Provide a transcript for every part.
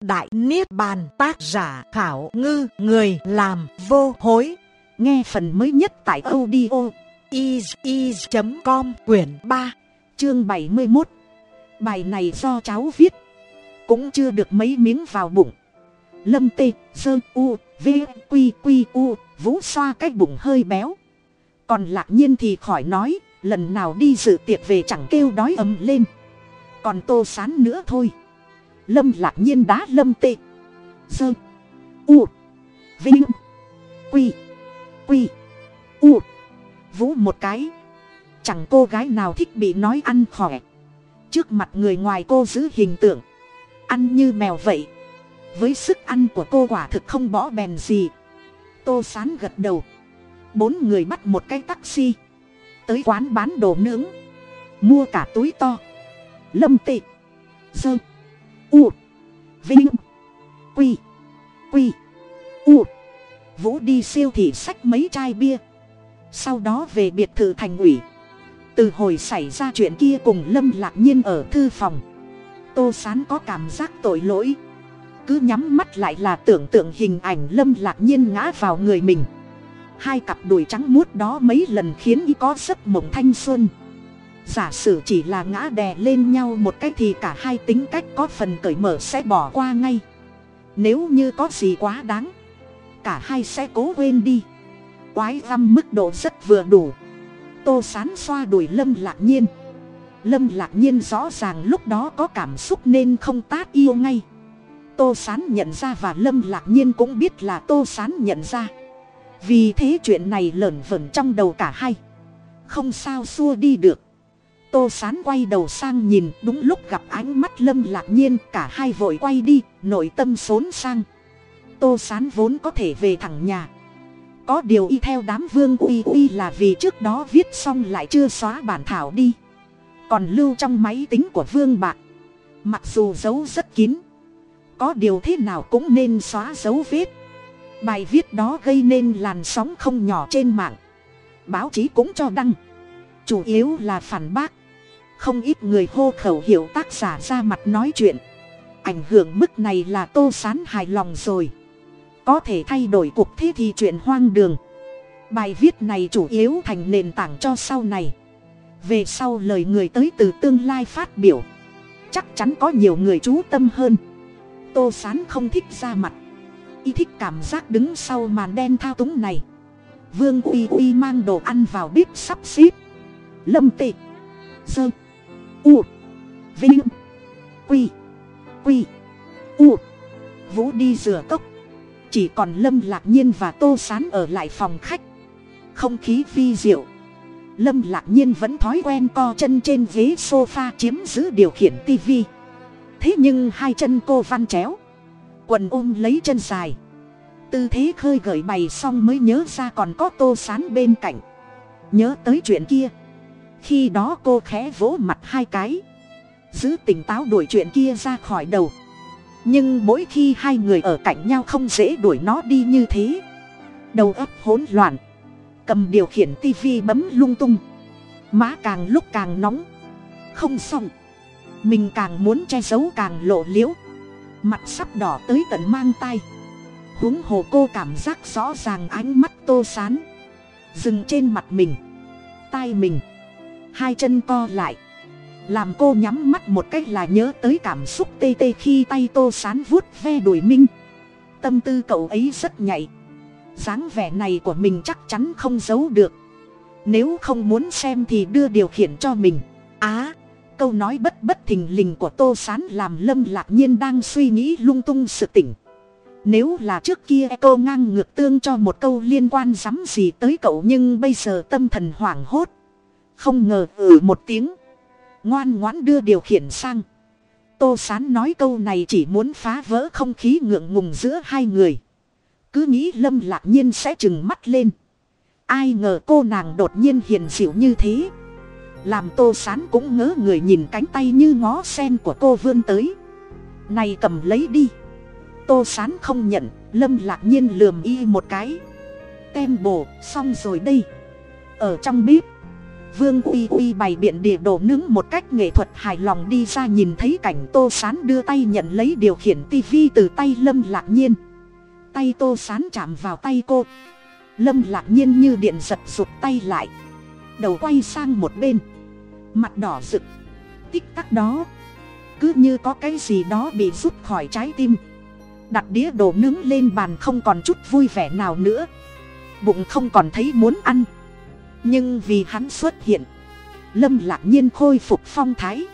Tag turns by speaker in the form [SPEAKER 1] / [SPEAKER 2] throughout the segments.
[SPEAKER 1] Đại Niết Bàn tác giả Khảo Ngư Người làm vô hối. Nghe phần mới nhất tại audio is.com quyển 3 chương 71 Bài này do cháu viết Cũng chưa được mấy miếng vào bụng. Lâm tê, sơ u, v, quy quy u Vũ xoa cái bụng hơi béo. Còn lạc nhiên thì khỏi nói Lần nào đi dự tiệc về chẳng kêu đói ấm lên. Còn tô sán nữa thôi lâm lạc nhiên đá lâm tê. Sơ u. Vinh. Quy. Quy. U. Vũ một cái. Chẳng cô gái nào thích bị nói ăn khỏe. Trước mặt người ngoài cô giữ hình tượng. Ăn như mèo vậy. Với sức ăn của cô quả thực không bỏ bèn gì. Tô sán gật đầu. Bốn người bắt một cái taxi. Tới quán bán đồ nướng. Mua cả túi to. Lâm tị sơ u. Vinh. Quy. Quy. U. Vũ đi siêu thị sách mấy chai bia. Sau đó về biệt thự thành ủy. Từ hồi xảy ra chuyện kia cùng lâm lạc nhiên ở thư phòng, tô sán có cảm giác tội lỗi. Cứ nhắm mắt lại là tưởng tượng hình ảnh lâm lạc nhiên ngã vào người mình. Hai cặp đùi trắng muốt đó mấy lần khiến y có giấc mộng thanh xuân giả sử chỉ là ngã đè lên nhau một cách thì cả hai tính cách có phần cởi mở sẽ bỏ qua ngay. Nếu như có gì quá đáng, cả hai sẽ cố quên đi. Quái găm mức độ rất vừa đủ. Tô sán xoa đùi lâm lạc nhiên. Lâm lạc nhiên rõ ràng lúc đó có cảm xúc nên không tát yêu ngay. Tô sán nhận ra và lâm lạc nhiên cũng biết là tô sán nhận ra. Vì thế chuyện này lởn vởn trong đầu cả hai. Không sao xua đi được tô sán quay đầu sang nhìn, đúng lúc gặp ánh mắt lâm lạc nhiên, cả hai vội quay đi, nội tâm xốn sang. Tô sán vốn có thể về thẳng nhà. Có điều y theo đám vương uy uy là vì trước đó viết xong lại chưa xóa bản thảo đi. Còn lưu trong máy tính của vương bạc. Mặc dù giấu rất kín, có điều thế nào cũng nên xóa dấu vết. Bài viết đó gây nên làn sóng không nhỏ trên mạng. Báo chí cũng cho đăng. Chủ yếu là phản bác không ít người hô khẩu hiệu tác giả ra mặt nói chuyện. Ảnh hưởng mức này là tô sán hài lòng rồi. Có thể thay đổi cuộc thế thì chuyện hoang đường. Bài viết này chủ yếu thành nền tảng cho sau này. Về sau lời người tới từ tương lai phát biểu. Chắc chắn có nhiều người chú tâm hơn. Tô sán không thích ra mặt. Y thích cảm giác đứng sau màn đen thao túng này. Vương uy uy mang đồ ăn vào bếp sắp xếp. Lâm tị. Dơ u. Vinh. Quy. Quy. U. Vũ đi rửa cốc. Chỉ còn lâm lạc nhiên và tô sán ở lại phòng khách. Không khí vi diệu. Lâm lạc nhiên vẫn thói quen co chân trên ghế sofa chiếm giữ điều khiển tivi. Thế nhưng hai chân cô văn chéo. Quần ôm lấy chân dài. Tư thế khơi gợi bày xong mới nhớ ra còn có tô sán bên cạnh. Nhớ tới chuyện kia khi đó cô khẽ vỗ mặt hai cái. Giữ tỉnh táo đuổi chuyện kia ra khỏi đầu. Nhưng mỗi khi hai người ở cạnh nhau không dễ đuổi nó đi như thế. Đầu óc hỗn loạn. Cầm điều khiển tivi bấm lung tung. Má càng lúc càng nóng. Không xong. Mình càng muốn che giấu càng lộ liễu. Mặt sắp đỏ tới tận mang tay huống hồ cô cảm giác rõ ràng ánh mắt tô sán. Dừng trên mặt mình. Tai mình hai chân co lại. Làm cô nhắm mắt một cách là nhớ tới cảm xúc tê tê khi tay tô sán vuốt ve đùi minh. Tâm tư cậu ấy rất nhạy. dáng vẻ này của mình chắc chắn không giấu được. Nếu không muốn xem thì đưa điều khiển cho mình. Á, câu nói bất bất thình lình của tô sán làm lâm lạc nhiên đang suy nghĩ lung tung sự tỉnh. Nếu là trước kia cô ngang ngược tương cho một câu liên quan dám gì tới cậu nhưng bây giờ tâm thần hoảng hốt không ngờ ừ một tiếng. Ngoan ngoãn đưa điều khiển sang. Tô sán nói câu này chỉ muốn phá vỡ không khí ngượng ngùng giữa hai người. Cứ nghĩ lâm lạc nhiên sẽ trừng mắt lên. Ai ngờ cô nàng đột nhiên hiền dịu như thế. Làm tô sán cũng ngớ người nhìn cánh tay như ngó sen của cô vươn tới. Này cầm lấy đi. Tô sán không nhận, lâm lạc nhiên lườm y một cái. Tem bổ, xong rồi đây. Ở trong bếp vương uy uy bày biện địa đồ nướng một cách nghệ thuật hài lòng đi ra nhìn thấy cảnh tô sán đưa tay nhận lấy điều khiển tivi từ tay lâm lạc nhiên. Tay tô sán chạm vào tay cô. Lâm lạc nhiên như điện giật rụt tay lại. Đầu quay sang một bên. Mặt đỏ rực. Tích tắc đó. Cứ như có cái gì đó bị rút khỏi trái tim. Đặt đĩa đồ nướng lên bàn không còn chút vui vẻ nào nữa. Bụng không còn thấy muốn ăn nhưng vì hắn xuất hiện, lâm lạc nhiên khôi phục phong thái.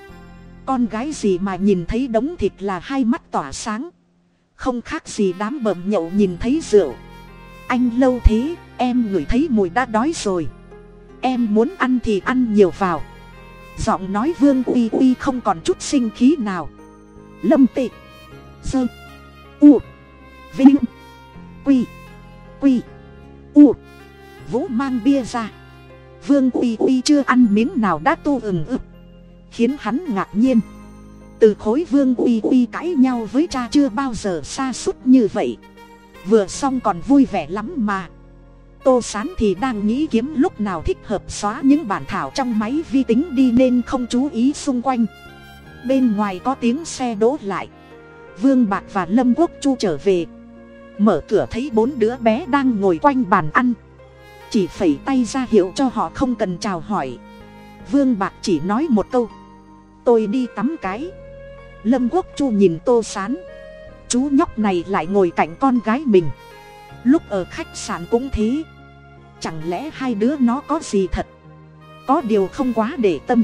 [SPEAKER 1] Con gái gì mà nhìn thấy đống thịt là hai mắt tỏa sáng. Không khác gì đám bợm nhậu nhìn thấy rượu. Anh lâu thế, em ngửi thấy mùi đã đói rồi. Em muốn ăn thì ăn nhiều vào. Giọng nói vương uy uy không còn chút sinh khí nào. Lâm tị, dơ, u, vinh, quy quy, u. Vũ mang bia ra vương uy uy chưa ăn miếng nào đã tu ừng ực. Khiến hắn ngạc nhiên. Từ khối vương uy uy cãi nhau với cha chưa bao giờ xa suốt như vậy. Vừa xong còn vui vẻ lắm mà. Tô s á n thì đang nghĩ kiếm lúc nào thích hợp xóa những bản thảo trong máy vi tính đi nên không chú ý xung quanh. Bên ngoài có tiếng xe đỗ lại. Vương bạc và lâm quốc chu trở về. Mở cửa thấy bốn đứa bé đang ngồi quanh bàn ăn chỉ phẩy tay ra hiệu cho họ không cần chào hỏi. Vương bạc chỉ nói một câu. Tôi đi tắm cái. Lâm quốc chu nhìn tô s á n chú nhóc này lại ngồi cạnh con gái mình. Lúc ở khách sạn cũng thế. Chẳng lẽ hai đứa nó có gì thật? Có điều không quá để tâm.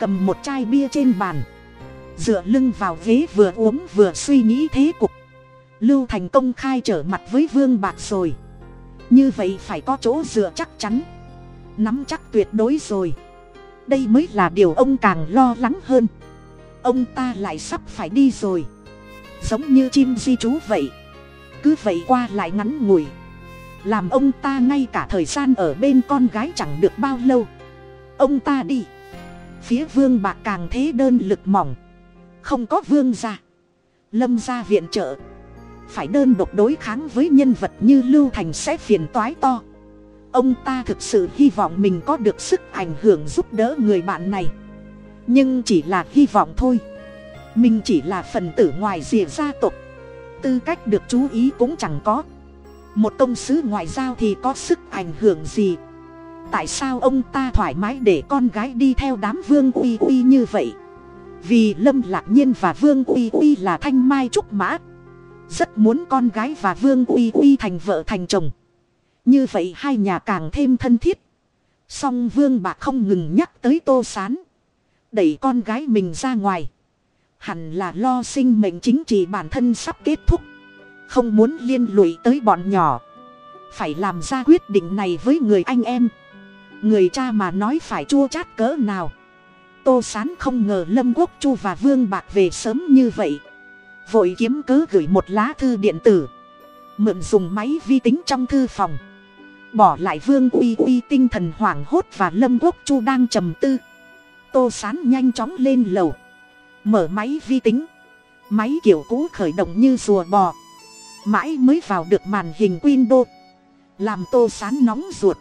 [SPEAKER 1] Cầm một chai bia trên bàn. Dựa lưng vào ghế vừa uống vừa suy nghĩ thế cục. Lưu thành công khai trở mặt với vương bạc rồi như vậy phải có chỗ dựa chắc chắn. Nắm chắc tuyệt đối rồi. Đây mới là điều ông càng lo lắng hơn. Ông ta lại sắp phải đi rồi. Giống như chim di trú vậy. Cứ vậy qua lại ngắn ngủi. Làm ông ta ngay cả thời gian ở bên con gái chẳng được bao lâu. Ông ta đi. Phía vương bạc càng thế đơn lực mỏng. Không có vương gia. Lâm gia viện trợ phải đơn độc đối kháng với nhân vật như lưu thành sẽ phiền toái to. Ông ta thực sự hy vọng mình có được sức ảnh hưởng giúp đỡ người bạn này. Nhưng chỉ là hy vọng thôi. Mình chỉ là phần tử ngoài rìa gia tộc. Tư cách được chú ý cũng chẳng có. Một công sứ ngoại giao thì có sức ảnh hưởng gì? Tại sao ông ta thoải mái để con gái đi theo đám vương uy uy như vậy? Vì lâm lạc nhiên và vương uy uy là thanh mai trúc mã rất muốn con gái và vương uy uy thành vợ thành chồng. Như vậy hai nhà càng thêm thân thiết. Song vương bạc không ngừng nhắc tới tô s á n đẩy con gái mình ra ngoài. Hẳn là lo sinh mệnh chính trị bản thân sắp kết thúc. Không muốn liên lụy tới bọn nhỏ. Phải làm ra quyết định này với người anh em. Người cha mà nói phải chua chát cỡ nào. Tô sán không ngờ lâm quốc chu và vương bạc về sớm như vậy vội kiếm cớ gửi một lá thư điện tử. Mượn dùng máy vi tính trong thư phòng. Bỏ lại vương uy uy tinh thần hoảng hốt và lâm quốc chu đang trầm tư. Tô sán nhanh chóng lên lầu. Mở máy vi tính. Máy kiểu cũ khởi động như rùa bò. Mãi mới vào được màn hình windows. Làm tô sán nóng ruột.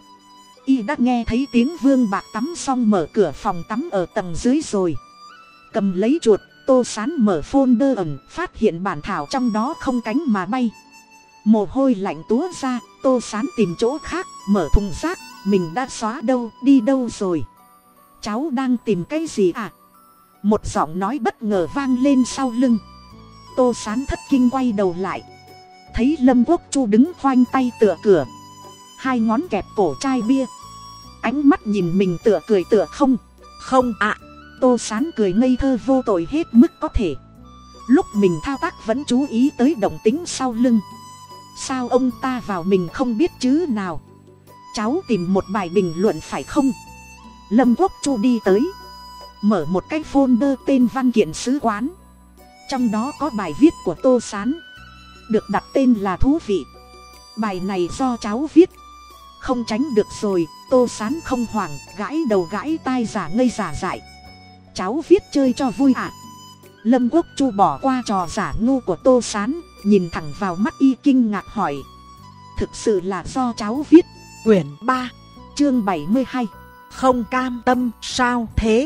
[SPEAKER 1] Y đã nghe thấy tiếng vương bạc tắm xong mở cửa phòng tắm ở tầng dưới rồi. Cầm lấy chuột tô sán mở folder ẩn, phát hiện bản thảo trong đó không cánh mà bay. Mồ hôi lạnh túa ra, tô sán tìm chỗ khác, mở thùng rác, mình đã xóa đâu, đi đâu rồi? Cháu đang tìm cái gì à? Một giọng nói bất ngờ vang lên sau lưng. Tô sán thất kinh quay đầu lại. Thấy lâm quốc chu đứng khoanh tay tựa cửa. Hai ngón kẹp cổ chai bia. Ánh mắt nhìn mình tựa cười tựa không. Không ạ tô sán cười ngây thơ vô tội hết mức có thể. Lúc mình thao tác vẫn chú ý tới động tính sau lưng. Sao ông ta vào mình không biết chứ nào? Cháu tìm một bài bình luận phải không? Lâm quốc chu đi tới. Mở một cái folder tên văn kiện sứ quán. Trong đó có bài viết của tô s á n được đặt tên là thú vị. Bài này do cháu viết. Không tránh được rồi, tô s á n không hoảng, gãi đầu gãi tai giả ngây giả dại cháu viết chơi cho vui ạ. À. lâm quốc chu bỏ qua trò giả ngu của tô s á n nhìn thẳng vào mắt y kinh ngạc hỏi. Thực sự là do cháu viết? Quyển ba, chương bảy mươi hai.
[SPEAKER 2] Không cam tâm, sao thế?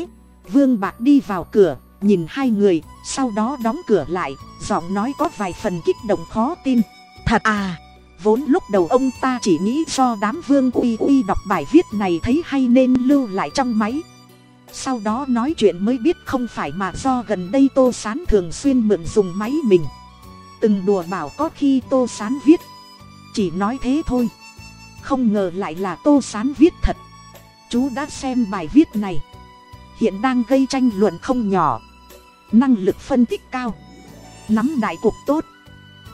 [SPEAKER 1] Vương bạc đi vào cửa, nhìn hai người, sau đó đóng cửa lại, giọng nói có vài phần kích động khó tin.
[SPEAKER 2] Thật à
[SPEAKER 1] vốn lúc đầu ông ta chỉ nghĩ do đám vương uy uy đọc bài viết này thấy hay nên lưu lại trong máy sau đó nói chuyện mới biết không phải mà do gần đây tô sán thường xuyên mượn dùng máy mình. Từng đùa bảo có khi tô sán viết. Chỉ nói thế thôi. Không ngờ lại là tô sán viết thật. Chú đã xem bài viết này. Hiện đang gây tranh luận không nhỏ. Năng lực phân tích cao. Nắm đại cuộc tốt.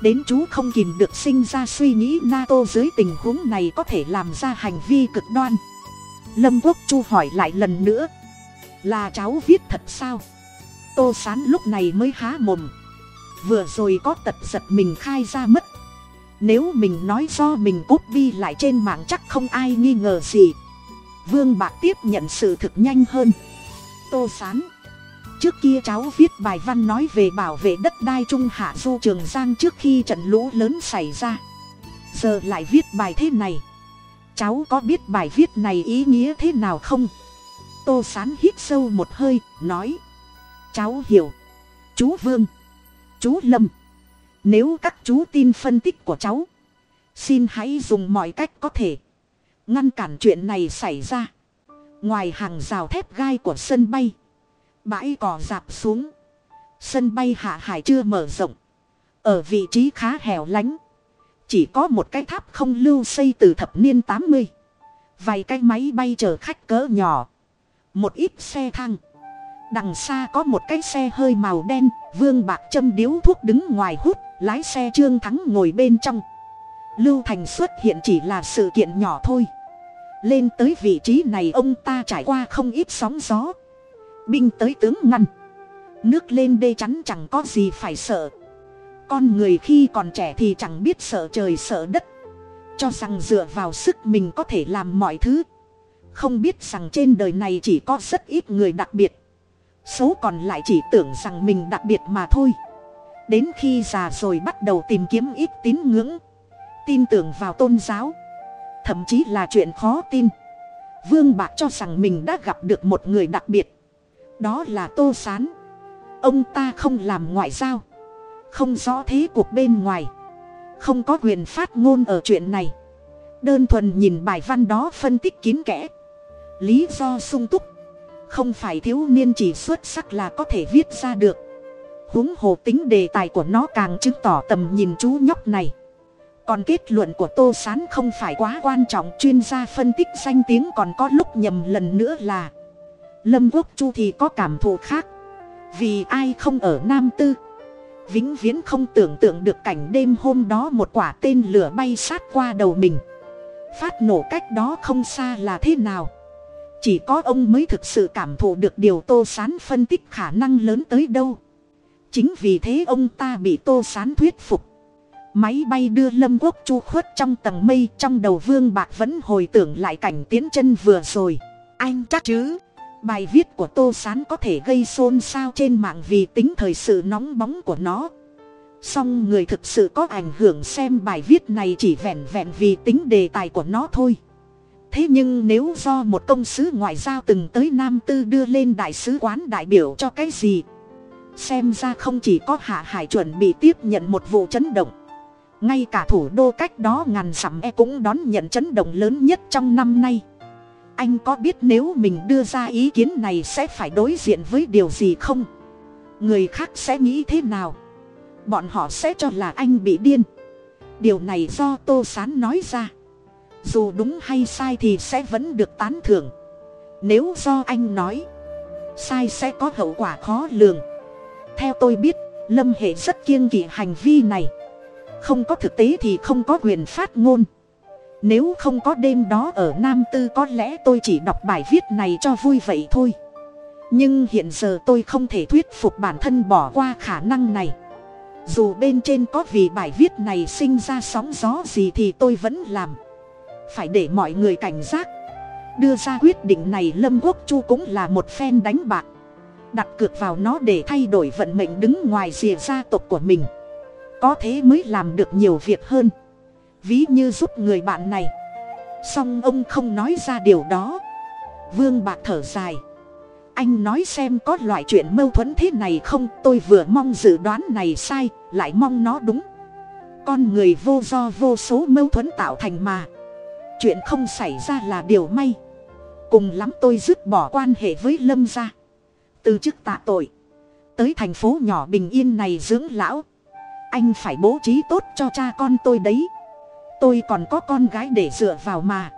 [SPEAKER 1] Đến chú không kìm được sinh ra suy nghĩ nato dưới tình huống này có thể làm ra hành vi cực đoan. Lâm quốc chu hỏi lại lần nữa là cháu viết thật sao? Tô sán lúc này mới há mồm. Vừa rồi có tật giật mình khai ra mất. Nếu mình nói do mình cốt bi lại trên mạng chắc không ai nghi ngờ gì. Vương bạc tiếp nhận sự thực nhanh hơn. Tô sán, trước kia cháu viết bài văn nói về bảo vệ đất đai trung hạ du trường giang trước khi trận lũ lớn xảy ra. Giờ lại viết bài thế này. Cháu có biết bài viết này ý nghĩa thế nào không? Tô sán hít sâu một hơi, nói, cháu hiểu. Chú vương. Chú lâm. Nếu các chú tin phân tích của cháu, xin hãy dùng mọi cách có thể ngăn cản chuyện này xảy ra. Ngoài hàng rào thép gai của sân bay, bãi cỏ dạp xuống. Sân bay hạ hải chưa mở rộng. Ở vị trí khá hẻo lánh, chỉ có một cái tháp không lưu xây từ thập niên tám mươi. Vài cái máy bay chở khách cỡ nhỏ một ít xe thang. Đằng xa có một cái xe hơi màu đen, vương bạc châm điếu thuốc đứng ngoài hút, lái xe trương thắng ngồi bên trong. Lưu thành xuất hiện chỉ là sự kiện nhỏ thôi. Lên tới vị trí này ông ta trải qua không ít sóng gió. Binh tới tướng ngăn. Nước lên đê chắn chẳng có gì phải sợ. Con người khi còn trẻ thì chẳng biết sợ trời sợ đất. Cho rằng dựa vào sức mình có thể làm mọi thứ không biết rằng trên đời này chỉ có rất ít người đặc biệt. Số còn lại chỉ tưởng rằng mình đặc biệt mà thôi. Đến khi già rồi bắt đầu tìm kiếm ít tín ngưỡng, tin tưởng vào tôn giáo, thậm chí là chuyện khó tin. Vương bạc cho rằng mình đã gặp được một người đặc biệt. Đó là tô s á n ông ta không làm ngoại giao, không rõ thế cuộc bên ngoài, không có quyền phát ngôn ở chuyện này. Đơn thuần nhìn bài văn đó phân tích kín kẽ lý do sung túc. Không phải thiếu niên chỉ xuất sắc là có thể viết ra được. Huống hồ tính đề tài của nó càng chứng tỏ tầm nhìn chú nhóc này. Còn kết luận của tô s á n không phải quá quan trọng, chuyên gia phân tích danh tiếng còn có lúc nhầm lần nữa là lâm quốc chu thì có cảm thụ khác. Vì ai không ở nam tư? Vĩnh viễn không tưởng tượng được cảnh đêm hôm đó một quả tên lửa bay sát qua đầu mình. Phát nổ cách đó không xa là thế nào? Chỉ có ông mới thực sự cảm thụ được điều tô sán phân tích khả năng lớn tới đâu. Chính vì thế ông ta bị tô sán thuyết phục. Máy bay đưa lâm quốc chu khuất trong tầng mây trong đầu vương bạc vẫn hồi tưởng lại cảnh tiến chân vừa rồi. Anh chắc chứ? Bài viết của tô s á n có thể gây xôn xao trên mạng vì tính thời sự nóng bóng của nó. Song người thực sự có ảnh hưởng xem bài viết này chỉ vẹn vẹn vì tính đề tài của nó thôi thế nhưng nếu do một công sứ ngoại giao từng tới nam tư đưa lên đại sứ quán đại biểu cho cái gì? Xem ra không chỉ có hạ hải chuẩn bị tiếp nhận một vụ chấn động. Ngay cả thủ đô cách đó ngàn dặm e cũng đón nhận chấn động lớn nhất trong năm nay. Anh có biết nếu mình đưa ra ý kiến này sẽ phải đối diện với điều gì không? Người khác sẽ nghĩ thế nào? Bọn họ sẽ cho là anh bị điên. Điều này do tô sán nói ra dù đúng hay sai thì sẽ vẫn được tán thưởng. Nếu do anh nói, sai sẽ có hậu quả khó lường. Theo tôi biết, lâm hệ rất kiêng kỵ hành vi này. Không có thực tế thì không có quyền phát ngôn. Nếu không có đêm đó ở nam tư có lẽ tôi chỉ đọc bài viết này cho vui vậy thôi. Nhưng hiện giờ tôi không thể thuyết phục bản thân bỏ qua khả năng này. Dù bên trên có vì bài viết này sinh ra sóng gió gì thì tôi vẫn làm phải để mọi người cảnh giác. Đưa ra quyết định này lâm quốc chu cũng là một phen đánh bạc. Đặt cược vào nó để thay đổi vận mệnh đứng ngoài rìa gia tộc của mình. Có thế mới làm được nhiều việc hơn. Ví như giúp người bạn này. Song ông không nói ra điều đó. Vương bạc thở dài. Anh nói xem có loại chuyện mâu thuẫn thế này không? Tôi vừa mong dự đoán này sai, lại mong nó đúng. Con người vô do vô số mâu thuẫn tạo thành mà chuyện không xảy ra là điều may. Cùng lắm tôi dứt bỏ quan hệ với lâm gia. Từ chức tạ tội. Tới thành phố nhỏ bình yên này dưỡng lão. Anh phải bố trí tốt cho cha con tôi đấy. Tôi còn có con gái để dựa vào mà.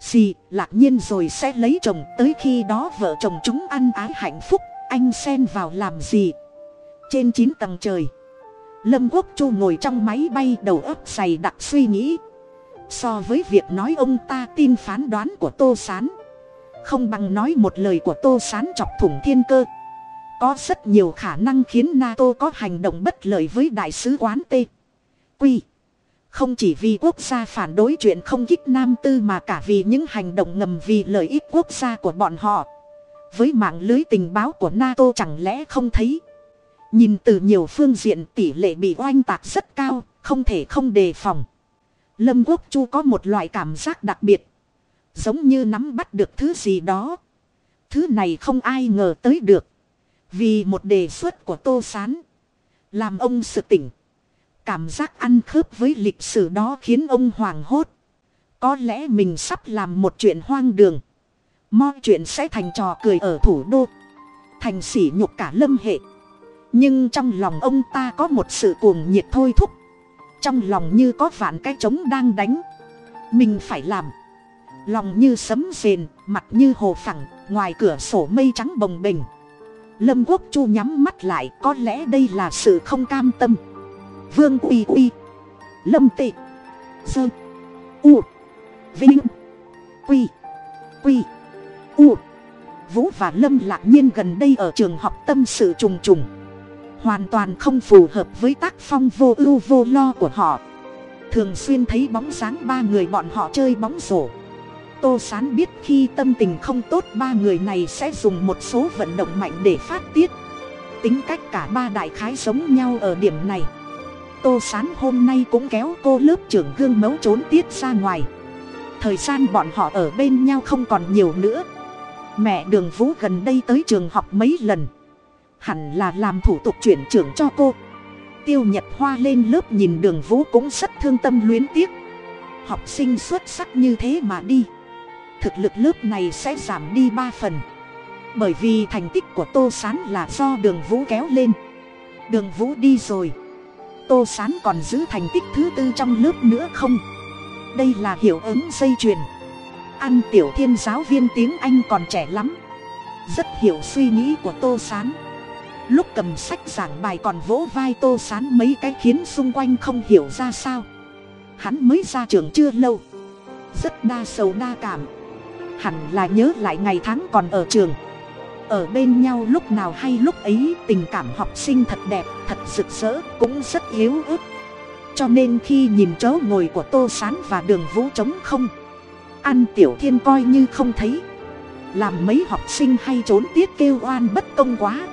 [SPEAKER 1] Xì lạc nhiên rồi sẽ lấy chồng. Tới khi đó vợ chồng chúng ăn ái hạnh phúc, anh xen vào làm gì? Trên chín tầng trời, lâm quốc chu ngồi trong máy bay đầu óc dày đặc suy nghĩ so với việc nói ông ta tin phán đoán của tô s á n không bằng nói một lời của tô s á n chọc thủng thiên cơ. Có rất nhiều khả năng khiến nato có hành động bất lợi với đại sứ quán t. Quy không chỉ vì quốc gia phản đối chuyện không kích nam tư mà cả vì những hành động ngầm vì lợi ích quốc gia của bọn họ. Với mạng lưới tình báo của nato chẳng lẽ không thấy? Nhìn từ nhiều phương diện, tỷ lệ bị oanh tạc rất cao, không thể không đề phòng lâm quốc chu có một loại cảm giác đặc biệt. Giống như nắm bắt được thứ gì đó. Thứ này không ai ngờ tới được. Vì một đề xuất của tô sán, làm ông sự tỉnh. Cảm giác ăn khớp với lịch sử đó khiến ông hoảng hốt. Có lẽ mình sắp làm một chuyện hoang đường. Mọi chuyện sẽ thành trò cười ở thủ đô thành sỉ nhục cả lâm hệ. Nhưng trong lòng ông ta có một sự cuồng nhiệt thôi thúc trong lòng như có vạn cái trống đang đánh. Mình phải làm. Lòng như sấm rền, mặt như hồ phẳng, ngoài cửa sổ mây trắng bồng bềnh. Lâm quốc chu nhắm mắt lại, có lẽ đây là sự không cam tâm. Vương uy uy. Lâm tị. Dơ. U. Vinh. Quy. Quy. U. Vũ và lâm lạc nhiên gần đây ở trường học tâm sự trùng trùng hoàn toàn không phù hợp với tác phong vô ưu vô lo của họ. Thường xuyên thấy bóng dáng ba người bọn họ chơi bóng rổ. Tô sán biết khi tâm tình không tốt, ba người này sẽ dùng một số vận động mạnh để phát tiết. Tính cách cả ba đại khái giống nhau ở điểm này. Tô sán hôm nay cũng kéo cô lớp trưởng gương mẫu trốn tiết ra ngoài. Thời gian bọn họ ở bên nhau không còn nhiều nữa. Mẹ đường vũ gần đây tới trường học mấy lần hẳn là làm thủ tục chuyển trưởng cho cô. Tiêu nhật hoa lên lớp nhìn đường vũ cũng rất thương tâm luyến tiếc. Học sinh xuất sắc như thế mà đi. Thực lực lớp này sẽ giảm đi ba phần. Bởi vì thành tích của tô s á n là do đường vũ kéo lên. Đường vũ đi rồi. Tô s á n còn giữ thành tích thứ tư trong lớp nữa không? Đây là hiệu ứng dây chuyền. Ăn tiểu thiên giáo viên tiếng anh còn trẻ lắm. Rất hiểu suy nghĩ của tô s á n lúc cầm sách giảng bài còn vỗ vai tô sán mấy cái khiến xung quanh không hiểu ra sao. Hắn mới ra trường chưa lâu. Rất đa sầu đa cảm. Hẳn là nhớ lại ngày tháng còn ở trường. Ở bên nhau lúc nào hay lúc ấy tình cảm học sinh thật đẹp, thật rực rỡ cũng rất yếu ớt. Cho nên khi nhìn chỗ ngồi của tô sán và đường vũ trống không, an tiểu thiên coi như không thấy. Làm mấy học sinh hay trốn tiết kêu oan bất công quá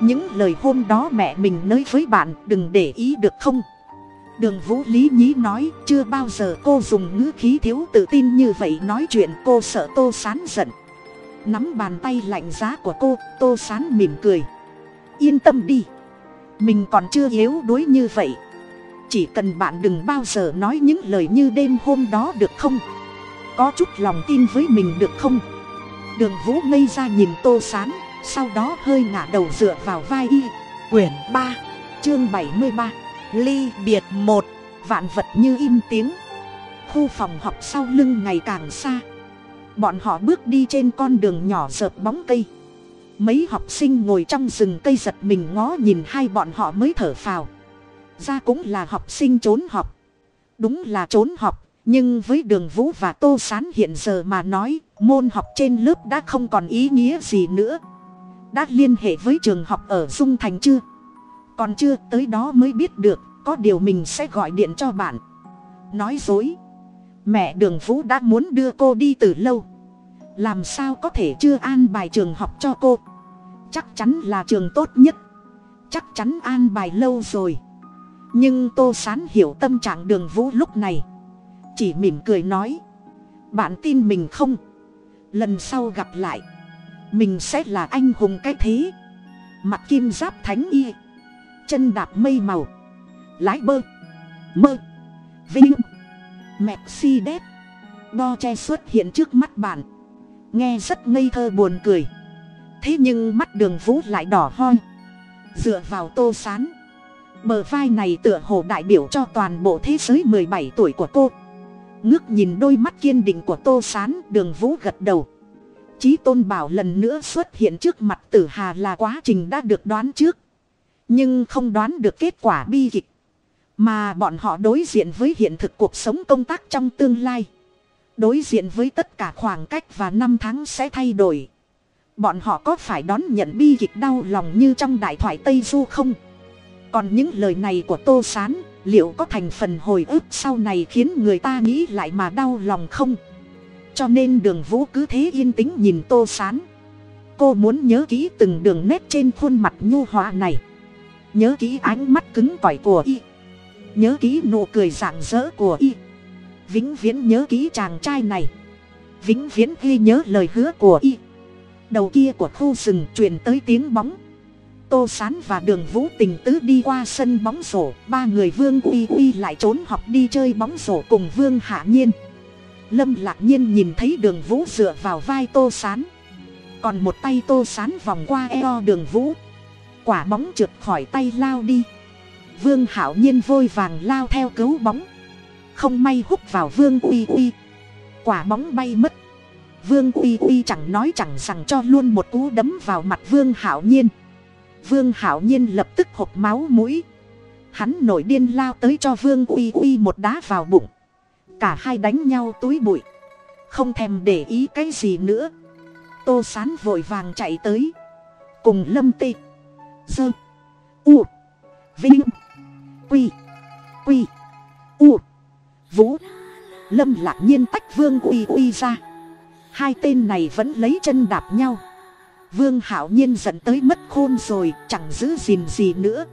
[SPEAKER 1] những lời hôm đó mẹ mình nói với bạn, đừng để ý được không? Đường vũ lý nhí nói, chưa bao giờ cô dùng ngữ khí thiếu tự tin như vậy nói chuyện, cô sợ tô sán giận. Nắm bàn tay lạnh giá của cô, tô sán mỉm cười. Yên tâm đi, mình còn chưa yếu đuối như vậy. Chỉ cần bạn đừng bao giờ nói những lời như đêm hôm đó được không? Có chút lòng tin với mình được không? Đường vũ ngây ra nhìn tô sán sau đó hơi ngả đầu dựa vào vai y.
[SPEAKER 2] Quyển ba,
[SPEAKER 1] chương bảy mươi ba,
[SPEAKER 2] ly biệt một,
[SPEAKER 1] vạn vật như im tiếng. Khu phòng học sau lưng ngày càng xa. Bọn họ bước đi trên con đường nhỏ dợp bóng cây. Mấy học sinh ngồi trong rừng cây giật mình ngó nhìn hai bọn họ mới thở phào. Ra cũng là học sinh trốn học đúng là trốn học nhưng với đường vũ và tô s á n hiện giờ mà nói, môn học trên lớp đã không còn ý nghĩa gì nữa đã liên hệ với trường học ở dung thành chưa? Còn chưa, tới đó mới biết được, có điều mình sẽ gọi điện cho bạn. Nói dối. Mẹ đường vũ đã muốn đưa cô đi từ lâu. Làm sao có thể chưa an bài trường học cho cô? Chắc chắn là trường tốt nhất. Chắc chắn an bài lâu rồi. Nhưng tô sán hiểu tâm trạng đường vũ lúc này. Chỉ mỉm cười nói. Bạn tin mình không? Lần sau gặp lại mình sẽ là anh hùng cái thế. Mặt kim giáp thánh y. Chân đạp mây màu. Lái bơ. Mơ. Vinh. Mercedes bo che xuất hiện trước mắt bạn. Nghe rất ngây thơ buồn cười. Thế nhưng mắt đường vũ lại đỏ hoi dựa vào tô sán. Bờ vai này tựa hồ đại biểu cho toàn bộ thế giới mười bảy tuổi của cô. Ngước nhìn đôi mắt kiên định của tô sán, đường vũ gật đầu chí tôn bảo lần nữa xuất hiện trước mặt tử hà là quá trình đã được đoán trước. Nhưng không đoán được kết quả bi kịch. Mà bọn họ đối diện với hiện thực cuộc sống công tác trong tương lai. Đối diện với tất cả khoảng cách và năm tháng sẽ thay đổi. Bọn họ có phải đón nhận bi kịch đau lòng như trong đại thoại tây du không? Còn những lời này của tô Sán, liệu có thành phần hồi ức sau này khiến người ta nghĩ lại mà đau lòng không? Cho nên đường vũ cứ thế yên tĩnh nhìn tô s á n cô muốn nhớ kỹ từng đường nét trên khuôn mặt nhu hòa này. Nhớ kỹ ánh mắt cứng cỏi của y. Nhớ kỹ nụ cười rạng rỡ của y. Vĩnh viễn nhớ kỹ chàng trai này. Vĩnh viễn ghi nhớ lời hứa của y. Đầu kia của khu rừng truyền tới tiếng bóng. Tô sán và đường vũ tình tứ đi qua sân bóng rổ. Ba người vương uy uy lại trốn học đi chơi bóng rổ cùng vương hạ nhiên lâm lạc nhiên nhìn thấy đường vũ dựa vào vai tô sán. Còn một tay tô sán vòng qua eo đường vũ. Quả bóng trượt khỏi tay lao đi. Vương hảo nhiên vôi vàng lao theo cứu bóng. Không may hút vào vương uy uy. Quả bóng bay mất. Vương uy uy chẳng nói chẳng rằng cho luôn một cú đấm vào mặt vương hảo nhiên. Vương hảo nhiên lập tức hộp máu mũi. Hắn nổi điên lao tới cho vương uy uy một đá vào bụng cả hai đánh nhau túi bụi. Không thèm để ý cái gì nữa. Tô sán vội vàng chạy tới. Cùng lâm tê, dơ, u, vinh, quy quy, u, vũ. Lâm lạc nhiên tách vương uy uy ra. Hai tên này vẫn lấy chân đạp nhau. Vương hảo nhiên dẫn tới mất khôn rồi, chẳng giữ gìn gì nữa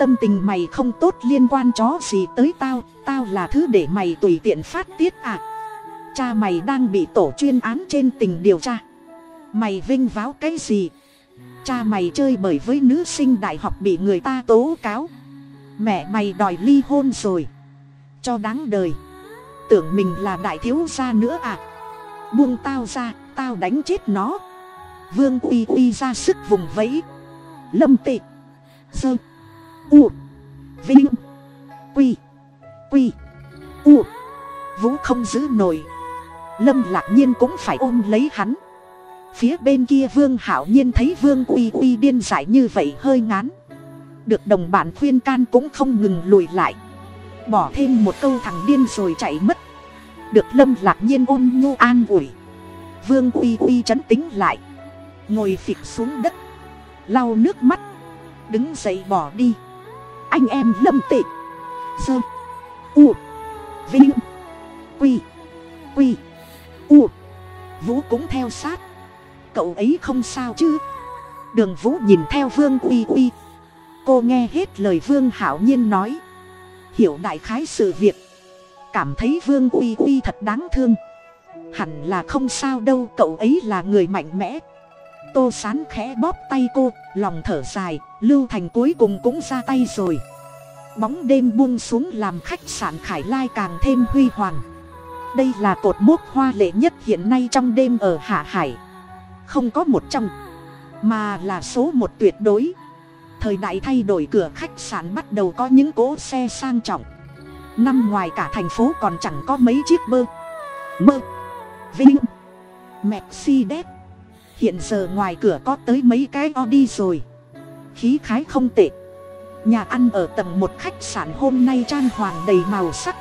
[SPEAKER 1] tâm tình mày không tốt liên quan chó gì tới tao tao là thứ để mày tùy tiện phát tiết à. Cha mày đang bị tổ chuyên án trên tình điều tra. Mày vinh váo cái gì? Cha mày chơi bởi với nữ sinh đại học bị người ta tố cáo. Mẹ mày đòi ly hôn rồi. Cho đáng đời. Tưởng mình là đại thiếu gia nữa à. Buông tao ra, tao đánh chết nó. Vương uy uy ra sức vùng vẫy. Lâm tị. Sơ u. Vinh. Quy. Quy. U. Vũ không giữ nổi. Lâm lạc nhiên cũng phải ôm lấy hắn. Phía bên kia vương hảo nhiên thấy vương uy uy điên dại như vậy hơi ngán. Được đồng bạn khuyên can cũng không ngừng lùi lại. Bỏ thêm một câu thằng điên rồi chạy mất. Được lâm lạc nhiên ôm nhu an ủi. Vương uy uy chấn tính lại. Ngồi phịch xuống đất. Lau nước mắt. Đứng dậy bỏ đi anh em lâm tị. Sơ. U. Vinh. Quy. Quy. U. Vũ cũng theo sát. Cậu ấy không sao chứ? Đường vũ nhìn theo vương uy uy. Cô nghe hết lời vương hảo nhiên nói. Hiểu đại khái sự việc. Cảm thấy vương uy uy thật đáng thương. Hẳn là không sao đâu, cậu ấy là người mạnh mẽ tô sán khẽ bóp tay cô, lòng thở dài, lưu thành cuối cùng cũng ra tay rồi. Bóng đêm buông xuống làm khách sạn khải lai càng thêm huy hoàng. Đây là cột mốc hoa lệ nhất hiện nay trong đêm ở hạ hải. Không có một trong, mà là số một tuyệt đối. Thời đại thay đổi cửa khách sạn bắt đầu có những cỗ xe sang trọng. Năm ngoài cả thành phố còn chẳng có mấy chiếc bơ. Mơ vinh. Mercedes hiện giờ ngoài cửa có tới mấy cái audi rồi. Khí khái không tệ. Nhà ăn ở tầng một khách sạn hôm nay trang hoàng đầy màu sắc.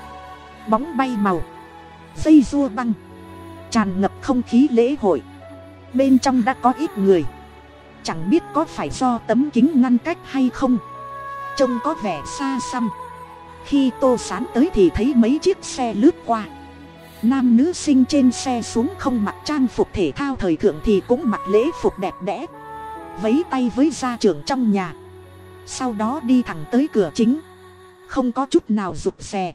[SPEAKER 1] Bóng bay màu. Dây dua băng. Tràn ngập không khí lễ hội. Bên trong đã có ít người. Chẳng biết có phải do tấm kính ngăn cách hay không. Trông có vẻ xa xăm. Khi tô sán tới thì thấy mấy chiếc xe lướt qua nam nữ sinh trên xe xuống không mặc trang phục thể thao thời thượng thì cũng mặc lễ phục đẹp đẽ. Vấy tay với gia trưởng trong nhà. Sau đó đi thẳng tới cửa chính. Không có chút nào rụt rè.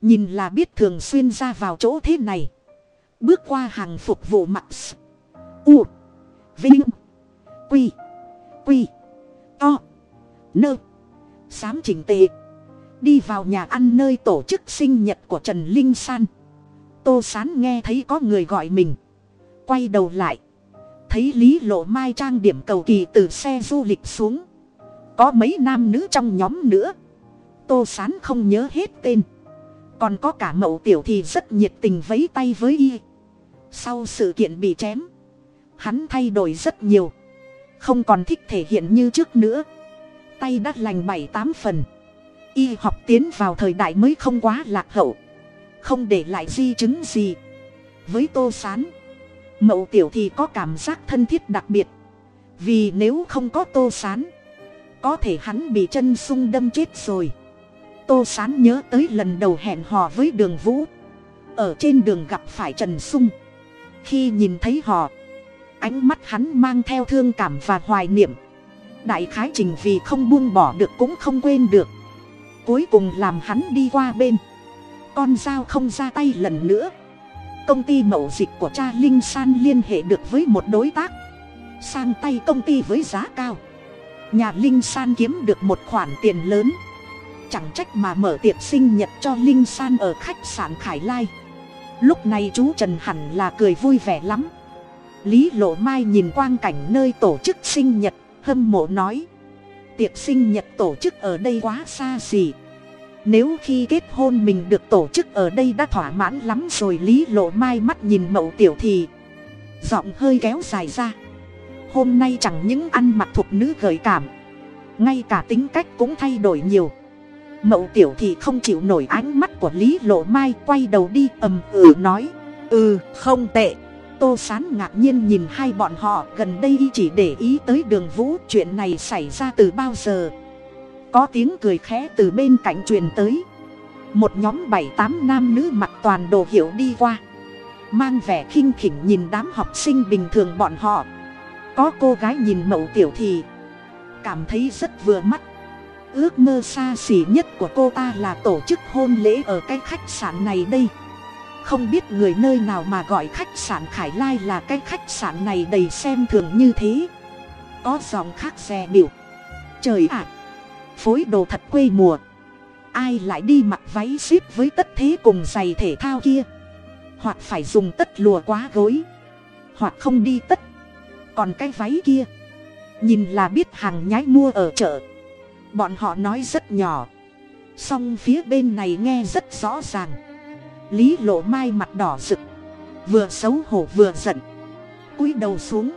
[SPEAKER 1] Nhìn là biết thường xuyên ra vào chỗ thế này. Bước qua hàng phục vụ mặc s- u, vinh, quy quy, to, nơ. Xám chỉnh tề. Đi vào nhà ăn nơi tổ chức sinh nhật của trần linh san tô sán nghe thấy có người gọi mình. Quay đầu lại. Thấy lý lộ mai trang điểm cầu kỳ từ xe du lịch xuống. Có mấy nam nữ trong nhóm nữa. Tô sán không nhớ hết tên. Còn có cả mậu tiểu thì rất nhiệt tình vấy tay với y. Sau sự kiện bị chém, hắn thay đổi rất nhiều. Không còn thích thể hiện như trước nữa. Tay đã lành bảy tám phần. Y học tiến vào thời đại mới không quá lạc hậu không để lại di chứng gì. Với tô s á n mậu tiểu thì có cảm giác thân thiết đặc biệt. Vì nếu không có tô s á n có thể hắn bị chân sung đâm chết rồi. Tô s á n nhớ tới lần đầu hẹn hò với đường vũ. Ở trên đường gặp phải trần sung. Khi nhìn thấy họ, ánh mắt hắn mang theo thương cảm và hoài niệm. Đại khái trình vì không buông bỏ được cũng không quên được. Cuối cùng làm hắn đi qua bên con dao không ra tay lần nữa. Công ty mậu dịch của cha linh san liên hệ được với một đối tác. Sang tay công ty với giá cao. Nhà linh san kiếm được một khoản tiền lớn. Chẳng trách mà mở tiệc sinh nhật cho linh san ở khách sạn khải lai. Lúc này chú trần hẳn là cười vui vẻ lắm. Lý lộ mai nhìn quang cảnh nơi tổ chức sinh nhật, hâm mộ nói, tiệc sinh nhật tổ chức ở đây quá xa xỉ nếu khi kết hôn mình được tổ chức ở đây đã thỏa mãn lắm rồi lý lộ mai mắt nhìn mậu tiểu thì. Giọng hơi kéo dài ra. Hôm nay chẳng những ăn mặc thục nữ gợi cảm ngay cả tính cách cũng thay đổi nhiều. Mậu tiểu thì không chịu nổi ánh mắt của lý lộ mai quay đầu đi ầm ừ nói.
[SPEAKER 2] Ừ, không tệ.
[SPEAKER 1] tô sán ngạc nhiên nhìn hai bọn họ gần đây chỉ để ý tới đường vũ chuyện này xảy ra từ bao giờ? Có tiếng cười khẽ từ bên cạnh truyền tới. Một nhóm bảy tám nam nữ mặc toàn đồ hiệu đi qua. Mang vẻ khinh khỉnh nhìn đám học sinh bình thường bọn họ. Có cô gái nhìn mậu tiểu thì cảm thấy rất vừa mắt. Ước mơ xa xỉ nhất của cô ta là tổ chức hôn lễ ở cái khách sạn này đây. Không biết người nơi nào mà gọi khách sạn khải lai là cái khách sạn này đầy xem thường như thế. Có giọng khác xe biểu trời ạ! Phối đồ thật quê mùa. Ai lại đi mặc váy ship với tất thế cùng giày thể thao kia? Hoặc phải dùng tất lùa quá gối. Hoặc không đi tất. Còn cái váy kia? Nhìn là biết hàng nhái mua ở chợ. Bọn họ nói rất nhỏ. Song phía bên này nghe rất rõ ràng. Lý lộ mai mặt đỏ rực. Vừa xấu hổ vừa giận. Cúi đầu xuống.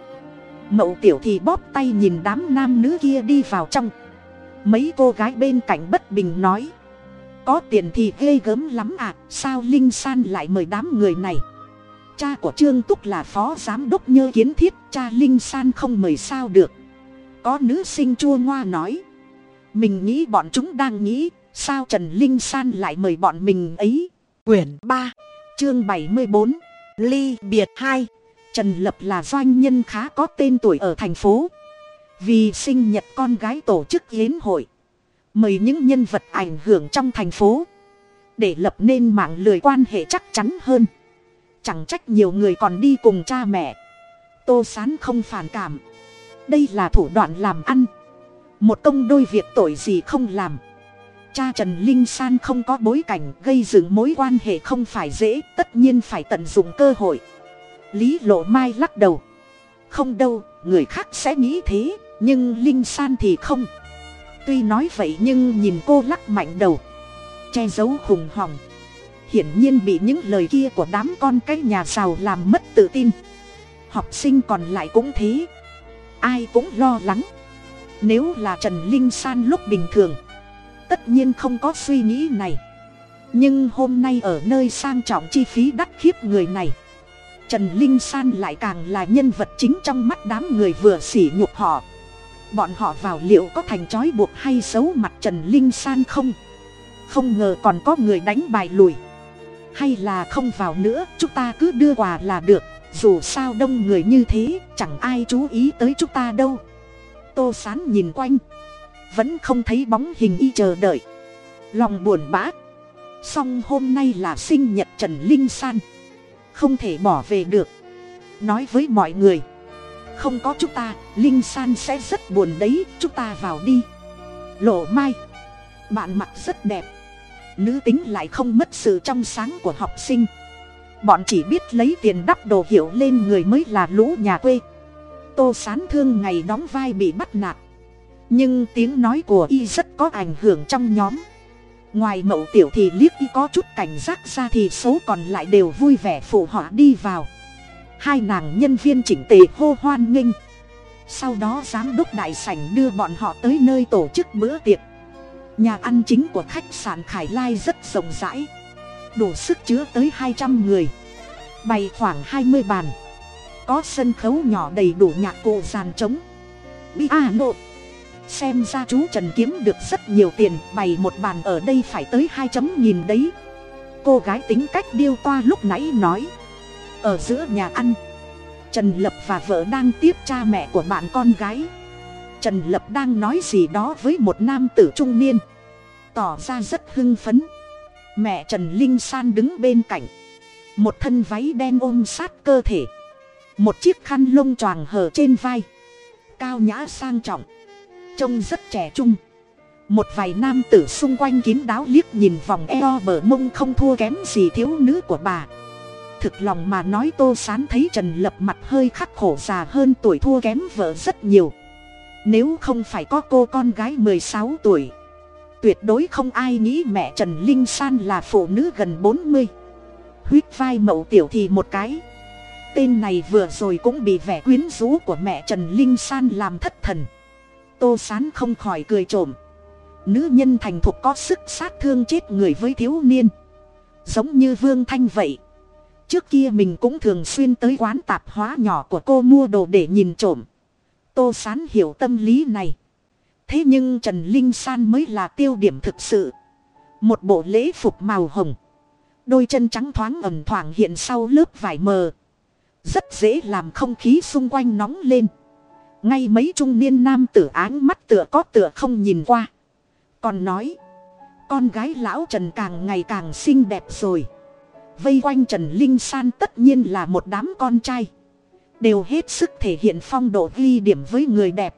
[SPEAKER 1] Mậu tiểu thì bóp tay nhìn đám nam nữ kia đi vào trong mấy cô gái bên cạnh bất bình nói. Có tiền thì ghê gớm lắm à sao linh san lại mời đám người này? Cha của trương túc là phó giám đốc nhơ kiến thiết cha linh san không mời sao được. Có nữ sinh chua ngoa nói. Mình nghĩ bọn chúng đang nghĩ sao trần linh san lại mời bọn mình ấy?
[SPEAKER 2] Quyển ba,
[SPEAKER 1] chương bảy mươi bốn
[SPEAKER 2] ly biệt hai,
[SPEAKER 1] Trần Lập là doanh nhân khá có tên tuổi ở thành phố. Vì sinh nhật con gái tổ chức yến hội. Mời những nhân vật ảnh hưởng trong thành phố. Để lập nên mạng lưới quan hệ chắc chắn hơn. Chẳng trách nhiều người còn đi cùng cha mẹ. Tô Sán không phản cảm. Đây là thủ đoạn làm ăn. Một công đôi việc tội gì không làm. Cha Trần Linh San không có bối cảnh gây dựng mối quan hệ không phải dễ, tất nhiên phải tận dụng cơ hội. Lý Lộ Mai lắc đầu. Không đâu, người khác sẽ nghĩ thế, nhưng Linh San thì không. Tuy nói vậy nhưng nhìn cô lắc mạnh đầu. Che giấu hùng hoảng. Hiển nhiên bị những lời kia của đám con cái nhà giàu làm mất tự tin. Học sinh còn lại cũng thế. Ai cũng lo lắng. Nếu là Trần Linh San lúc bình thường, tất nhiên không có suy nghĩ này nhưng hôm nay ở nơi sang trọng chi phí đắt khiếp người này, trần linh san lại càng là nhân vật chính trong mắt đám người vừa sỉ nhục họ bọn họ vào liệu có thành trói buộc hay xấu mặt trần linh san không? Không ngờ còn có người đánh bài lùi. Hay là không vào nữa, chúng ta cứ đưa quà là được. Dù sao đông người như thế, chẳng ai chú ý tới chúng ta đâu. Tô sán nhìn quanh. Vẫn không thấy bóng hình y chờ đợi. Lòng buồn bã. Song hôm nay là sinh nhật trần linh san. Không thể bỏ về được. Nói với mọi người không có chúng ta, linh san sẽ rất buồn đấy, chúng ta vào đi. Lộ mai, bạn mặc rất đẹp. Nữ tính lại không mất sự trong sáng của học sinh. Bọn chỉ biết lấy tiền đắp đồ hiệu lên người mới là lũ nhà quê. Tô sán thương ngày đóng vai bị bắt nạt. Nhưng tiếng nói của y rất có ảnh hưởng trong nhóm. Ngoài mậu tiểu thì liếc y có chút cảnh giác ra thì số còn lại đều vui vẻ phụ họa đi vào hai nàng nhân viên chỉnh tề hô hoan nghênh. Sau đó giám đốc đại sảnh đưa bọn họ tới nơi tổ chức bữa tiệc. Nhà ăn chính của khách sạn khải lai rất rộng rãi. Đủ sức chứa tới hai trăm người. Bày khoảng hai mươi bàn. Có sân khấu nhỏ đầy đủ nhạc cụ giàn trống. Piano xem ra chú trần kiếm được rất nhiều tiền, bày một bàn ở đây phải tới hai chấm nghìn đấy. Cô gái tính cách điêu toa lúc nãy nói ở giữa nhà ăn. Trần lập và vợ đang tiếp cha mẹ của bạn con gái. Trần lập đang nói gì đó với một nam tử trung niên. Tỏ ra rất hưng phấn. Mẹ trần linh san đứng bên cạnh. Một thân váy đen ôm sát cơ thể. Một chiếc khăn lông choàng hở trên vai. Cao nhã sang trọng. Trông rất trẻ trung. Một vài nam tử xung quanh kín đáo liếc nhìn vòng eo bờ mông không thua kém gì thiếu nữ của bà thực lòng mà nói tô sán thấy trần lập mặt hơi khắc khổ già hơn tuổi thua kém vợ rất nhiều. Nếu không phải có cô con gái mười sáu tuổi, tuyệt đối không ai nghĩ mẹ trần linh san là phụ nữ gần bốn mươi. Huyết vai mậu tiểu thì một cái. Tên này vừa rồi cũng bị vẻ quyến rũ của mẹ trần linh san làm thất thần. Tô sán không khỏi cười trộm. Nữ nhân thành thục có sức sát thương chết người với thiếu niên. Giống như vương thanh vậy trước kia mình cũng thường xuyên tới quán tạp hóa nhỏ của cô mua đồ để nhìn trộm. Tô sán hiểu tâm lý này. Thế nhưng trần linh san mới là tiêu điểm thực sự. Một bộ lễ phục màu hồng. Đôi chân trắng thoáng ẩm thoảng hiện sau lớp vải mờ. Rất dễ làm không khí xung quanh nóng lên. Ngay mấy trung niên nam tử áng mắt tựa có tựa không nhìn qua. Còn nói, con gái lão trần càng ngày càng xinh đẹp rồi vây quanh trần linh san tất nhiên là một đám con trai. Đều hết sức thể hiện phong độ ghi điểm với người đẹp.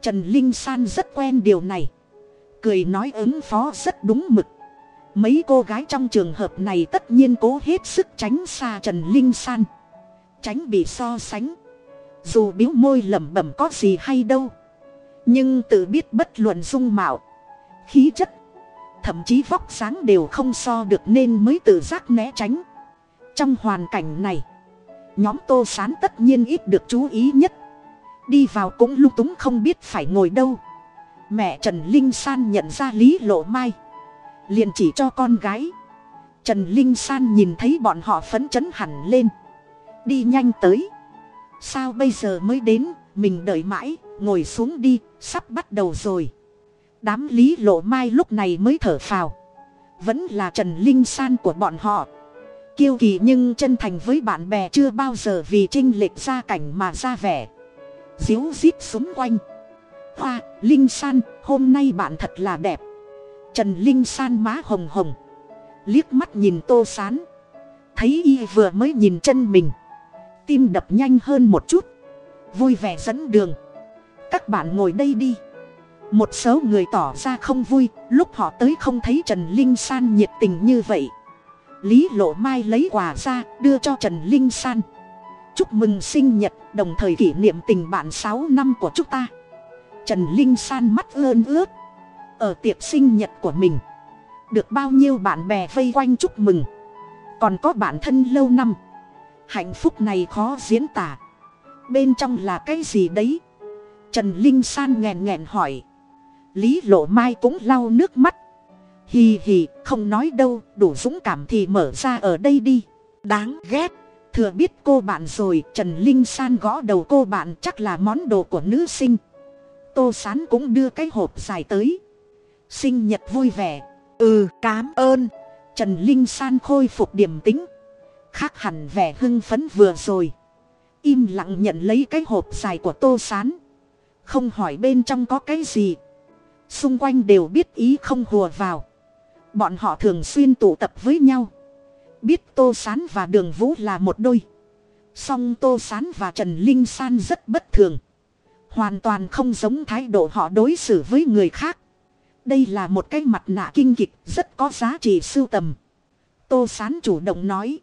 [SPEAKER 1] Trần linh san rất quen điều này. Cười nói ứng phó rất đúng mực. Mấy cô gái trong trường hợp này tất nhiên cố hết sức tránh xa trần linh san. Tránh bị so sánh. Dù biếu môi lẩm bẩm có gì hay đâu. Nhưng tự biết bất luận dung mạo. Khí chất thậm chí vóc sáng đều không so được nên mới tự giác né tránh. Trong hoàn cảnh này, nhóm tô sán tất nhiên ít được chú ý nhất. Đi vào cũng lung túng không biết phải ngồi đâu. Mẹ trần linh san nhận ra lý lộ mai, liền chỉ cho con gái. Trần linh san nhìn thấy bọn họ phấn chấn hẳn lên. Đi nhanh tới. Sao bây giờ mới đến, mình đợi mãi, ngồi xuống đi, sắp bắt đầu rồi đám lý lộ mai lúc này mới thở phào. Vẫn là trần linh san của bọn họ. Kiêu kỳ nhưng chân thành với bạn bè chưa bao giờ vì trinh lệch gia cảnh mà ra vẻ. Díu dít xung quanh. Hoa, linh san, hôm nay bạn thật là đẹp. Trần linh san má hồng hồng. Liếc mắt nhìn tô sán. Thấy y vừa mới nhìn chân mình. Tim đập nhanh hơn một chút. Vui vẻ dẫn đường. Các bạn ngồi đây đi một số người tỏ ra không vui, lúc họ tới không thấy trần linh san nhiệt tình như vậy. Lý lộ mai lấy quà ra, đưa cho trần linh san. Chúc mừng sinh nhật, đồng thời kỷ niệm tình bạn sáu năm của chúng ta. Trần linh san mắt ơn ướt. Ở tiệc sinh nhật của mình, được bao nhiêu bạn bè vây quanh chúc mừng. Còn có bạn thân lâu năm. Hạnh phúc này khó diễn tả. Bên trong là cái gì đấy? Trần linh san nghèn nghèn hỏi lý lộ mai cũng lau nước mắt. Hì hì, không nói đâu, đủ dũng cảm thì mở ra ở đây đi. Đáng ghét. Thừa biết cô bạn rồi, trần linh san gõ đầu cô bạn chắc là món đồ của nữ sinh. Tô sán cũng đưa cái hộp dài tới. Sinh nhật vui vẻ.
[SPEAKER 2] Ừ cám ơn.
[SPEAKER 1] Trần linh san khôi phục điểm tính khác hẳn vẻ hưng phấn vừa rồi. Im lặng nhận lấy cái hộp dài của tô sán. Không hỏi bên trong có cái gì xung quanh đều biết ý không hùa vào. Bọn họ thường xuyên tụ tập với nhau. Biết tô sán và đường vũ là một đôi. Song tô sán và trần linh san rất bất thường. Hoàn toàn không giống thái độ họ đối xử với người khác. Đây là một cái mặt nạ kinh kịch, rất có giá trị sưu tầm. Tô sán chủ động nói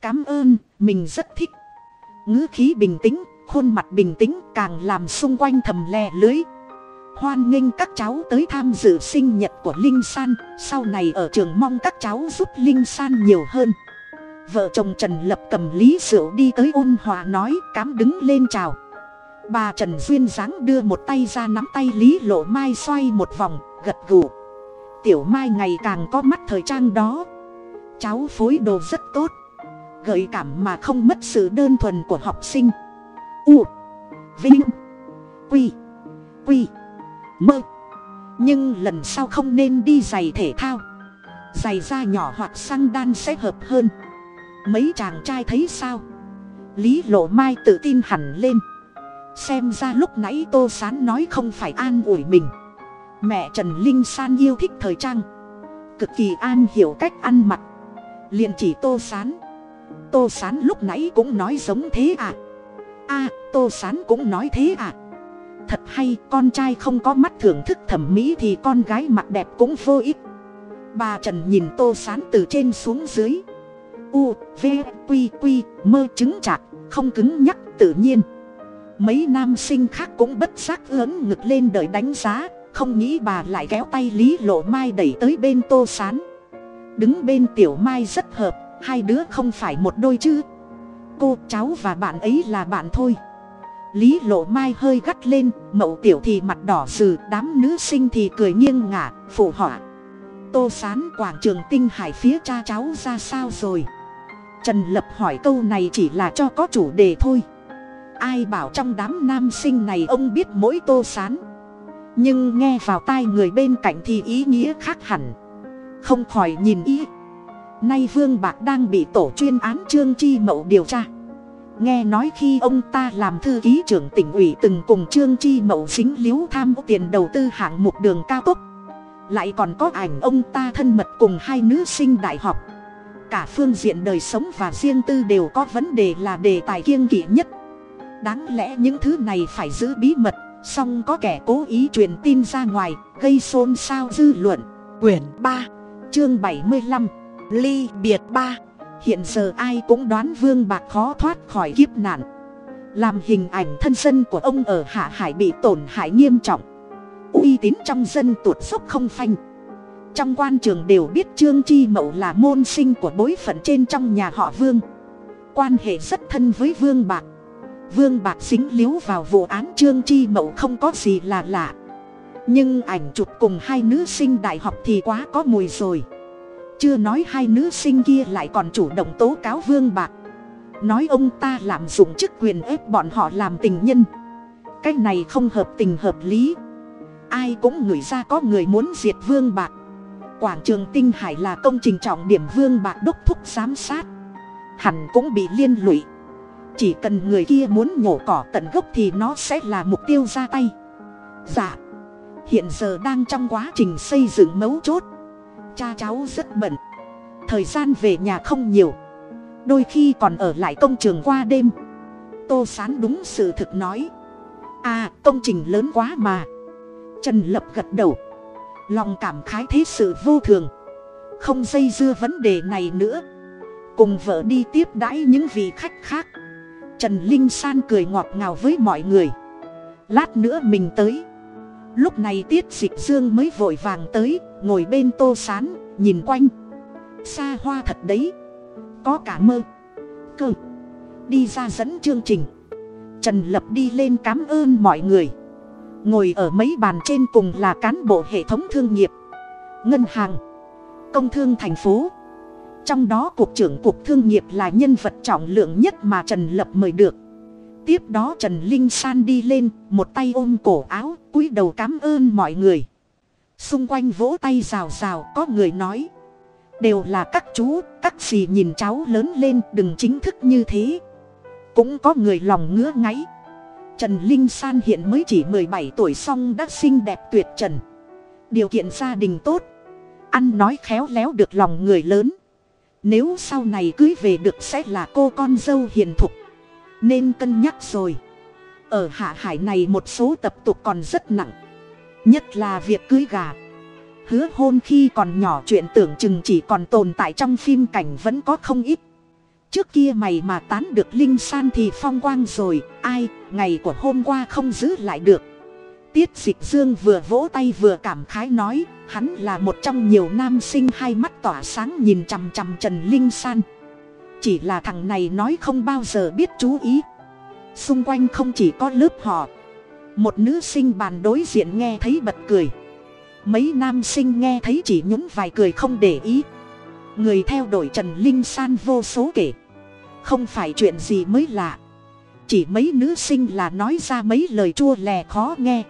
[SPEAKER 1] cám ơn, mình rất thích. Ngữ khí bình tĩnh, khuôn mặt bình tĩnh, càng làm xung quanh thầm le lưới hoan nghênh các cháu tới tham dự sinh nhật của linh san. Sau này ở trường mong các cháu giúp linh san nhiều hơn. Vợ chồng trần lập cầm lý rượu đi tới ôn hòa nói, cám đứng lên chào. Bà trần duyên dáng đưa một tay ra nắm tay lý lộ mai xoay một vòng, gật gù. Tiểu mai ngày càng có mắt thời trang đó. Cháu phối đồ rất tốt. Gợi cảm mà không mất sự đơn thuần của học sinh. U, vinh, quy quy mơ. Nhưng lần sau không nên đi giày thể thao. Giày da nhỏ hoặc xăng đan sẽ hợp hơn. Mấy chàng trai thấy sao? Lý lộ mai tự tin hẳn lên. Xem ra lúc nãy tô sán nói không phải an ủi mình. Mẹ trần linh san yêu thích thời trang. Cực kỳ an hiểu cách ăn mặc. Liền chỉ tô sán. Tô sán lúc nãy cũng nói giống thế à? A, tô sán cũng nói thế à? Thật hay, con trai không có mắt thưởng thức thẩm mỹ thì con gái mặt đẹp cũng vô ích. Bà trần nhìn tô sán từ trên xuống dưới. U, v q q mơ chứng chạc, không cứng nhắc, tự nhiên. Mấy nam sinh khác cũng bất giác lớn ngực lên đợi đánh giá, không nghĩ bà lại kéo tay lý lộ mai đẩy tới bên tô sán. Đứng bên tiểu mai rất hợp, hai đứa không phải một đôi chứ. Cô, cháu và bạn ấy là bạn thôi lý lộ mai hơi gắt lên, mậu tiểu thì mặt đỏ sừ, đám nữ sinh thì cười nghiêng ngả, phụ họa. Tô sán quảng trường tinh hải phía cha cháu ra sao rồi? Trần lập hỏi câu này chỉ là cho có chủ đề thôi. Ai bảo trong đám nam sinh này ông biết mỗi tô sán? Nhưng nghe vào tai người bên cạnh thì ý nghĩa khác hẳn. Không khỏi nhìn ý. Nay vương bạc đang bị tổ chuyên án trương chi mậu điều tra nghe nói khi ông ta làm thư ký trưởng tỉnh ủy từng cùng trương chi mậu xính liếu tham tiền đầu tư hạng mục đường cao tốc. Lại còn có ảnh ông ta thân mật cùng hai nữ sinh đại học. Cả phương diện đời sống và riêng tư đều có vấn đề là đề tài kiêng kỵ nhất. Đáng lẽ những thứ này phải giữ bí mật, song có kẻ cố ý truyền tin ra ngoài, gây xôn xao dư luận.
[SPEAKER 2] Quyển ba,
[SPEAKER 1] chương bảy mươi lăm,
[SPEAKER 2] ly biệt ba
[SPEAKER 1] hiện giờ ai cũng đoán vương bạc khó thoát khỏi kiếp nạn. Làm hình ảnh thân dân của ông ở hạ hải bị tổn hại nghiêm trọng. Uy tín trong dân tuột dốc không phanh. Trong quan trường đều biết trương chi mậu là môn sinh của bối phận trên trong nhà họ vương. Quan hệ rất thân với vương bạc. Vương bạc dính líu vào vụ án trương chi mậu không có gì là lạ. Nhưng ảnh chụp cùng hai nữ sinh đại học thì quá có mùi rồi chưa nói hai nữ sinh kia lại còn chủ động tố cáo vương bạc. Nói ông ta lạm dụng chức quyền ép bọn họ làm tình nhân. Cái này không hợp tình hợp lý. Ai cũng ngửi ra có người muốn diệt vương bạc. Quảng trường tinh hải là công trình trọng điểm vương bạc đốc thúc giám sát. Hẳn cũng bị liên lụy. Chỉ cần người kia muốn nhổ cỏ tận gốc thì nó sẽ là mục tiêu ra tay. Dạ. Hiện giờ đang trong quá trình xây dựng mấu chốt cha cháu rất bận. Thời gian về nhà không nhiều. Đôi khi còn ở lại công trường qua đêm. Tô sán đúng sự thực nói. À công trình lớn quá mà. Trần lập gật đầu. Lòng cảm khái thế sự vô thường. Không dây dưa vấn đề này nữa. Cùng vợ đi tiếp đãi những vị khách khác. Trần linh san cười ngọt ngào với mọi người. Lát nữa mình tới. Lúc này tiết dịch dương mới vội vàng tới ngồi bên tô sán, nhìn quanh. Xa hoa thật đấy. Có cả mơ. Cơ. Đi ra dẫn chương trình. Trần lập đi lên cám ơn mọi người. Ngồi ở mấy bàn trên cùng là cán bộ hệ thống thương nghiệp. Ngân hàng. Công thương thành phố. Trong đó cục trưởng cục thương nghiệp là nhân vật trọng lượng nhất mà trần lập mời được. Tiếp đó trần linh san đi lên, một tay ôm cổ áo, cúi đầu cám ơn mọi người xung quanh vỗ tay rào rào, có người nói. Đều là các chú, các gì nhìn cháu lớn lên, đừng chính thức như thế. Cũng có người lòng ngứa ngáy. Trần linh san hiện mới chỉ mười bảy tuổi xong đã xinh đẹp tuyệt trần. Điều kiện gia đình tốt. Ăn nói khéo léo được lòng người lớn. Nếu sau này cưới về được sẽ là cô con dâu hiền thục. Nên cân nhắc rồi. Ở hạ hải này một số tập tục còn rất nặng nhất là việc cưới gà. Hứa hôn khi còn nhỏ chuyện tưởng chừng chỉ còn tồn tại trong phim cảnh vẫn có không ít. Trước kia mày mà tán được linh san thì phong quang rồi, ai, ngày của hôm qua không giữ lại được. Tiết dịch dương vừa vỗ tay vừa cảm khái nói, hắn là một trong nhiều nam sinh hai mắt tỏa sáng nhìn chằm chằm trần linh san. Chỉ là thằng này nói không bao giờ biết chú ý. Xung quanh không chỉ có lớp họ một nữ sinh bàn đối diện nghe thấy bật cười. Mấy nam sinh nghe thấy chỉ nhún vài cười không để ý. Người theo đuổi trần linh san vô số kể. Không phải chuyện gì mới lạ. Chỉ mấy nữ sinh là nói ra mấy lời chua lè khó nghe.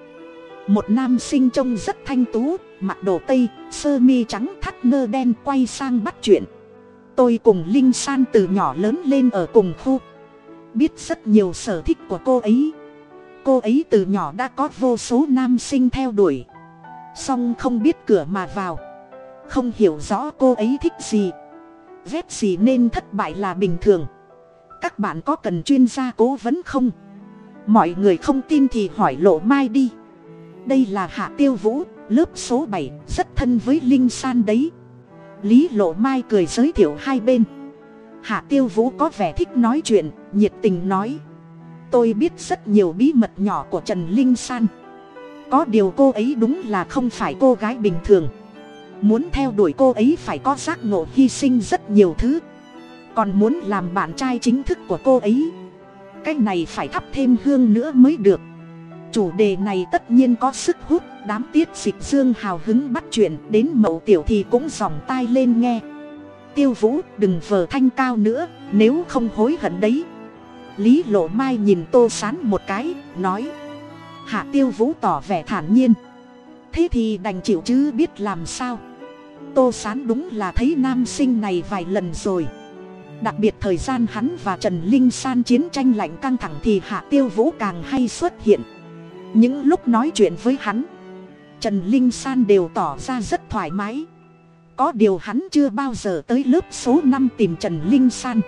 [SPEAKER 1] Một nam sinh trông rất thanh tú, mặc đồ tây, sơ mi trắng thắt nơ đen quay sang bắt chuyện. Tôi cùng linh san từ nhỏ lớn lên ở cùng khu. Biết rất nhiều sở thích của cô ấy cô ấy từ nhỏ đã có vô số nam sinh theo đuổi. Song không biết cửa mà vào. Không hiểu rõ cô ấy thích gì. Vét gì nên thất bại là bình thường. Các bạn có cần chuyên gia cố vấn không? Mọi người không tin thì hỏi lộ mai đi. Đây là hạ tiêu vũ, lớp số bảy, rất thân với linh san đấy. Lý lộ mai cười giới thiệu hai bên. Hạ tiêu vũ có vẻ thích nói chuyện, nhiệt tình nói tôi biết rất nhiều bí mật nhỏ của trần linh san. Có điều cô ấy đúng là không phải cô gái bình thường. Muốn theo đuổi cô ấy phải có giác ngộ hy sinh rất nhiều thứ. Còn muốn làm bạn trai chính thức của cô ấy, cái này phải thắp thêm hương nữa mới được. Chủ đề này tất nhiên có sức hút, đám tiết dịch dương hào hứng bắt chuyện đến mậu tiểu thì cũng dòng tai lên nghe. Tiêu vũ, đừng vờ thanh cao nữa, nếu không hối hận đấy lý lộ mai nhìn tô sán một cái, nói. Hạ tiêu vũ tỏ vẻ thản nhiên. Thế thì đành chịu chứ biết làm sao. Tô sán đúng là thấy nam sinh này vài lần rồi. Đặc biệt thời gian hắn và trần linh san chiến tranh lạnh căng thẳng thì hạ tiêu vũ càng hay xuất hiện. Những lúc nói chuyện với hắn, trần linh san đều tỏ ra rất thoải mái. Có điều hắn chưa bao giờ tới lớp số năm tìm trần linh san.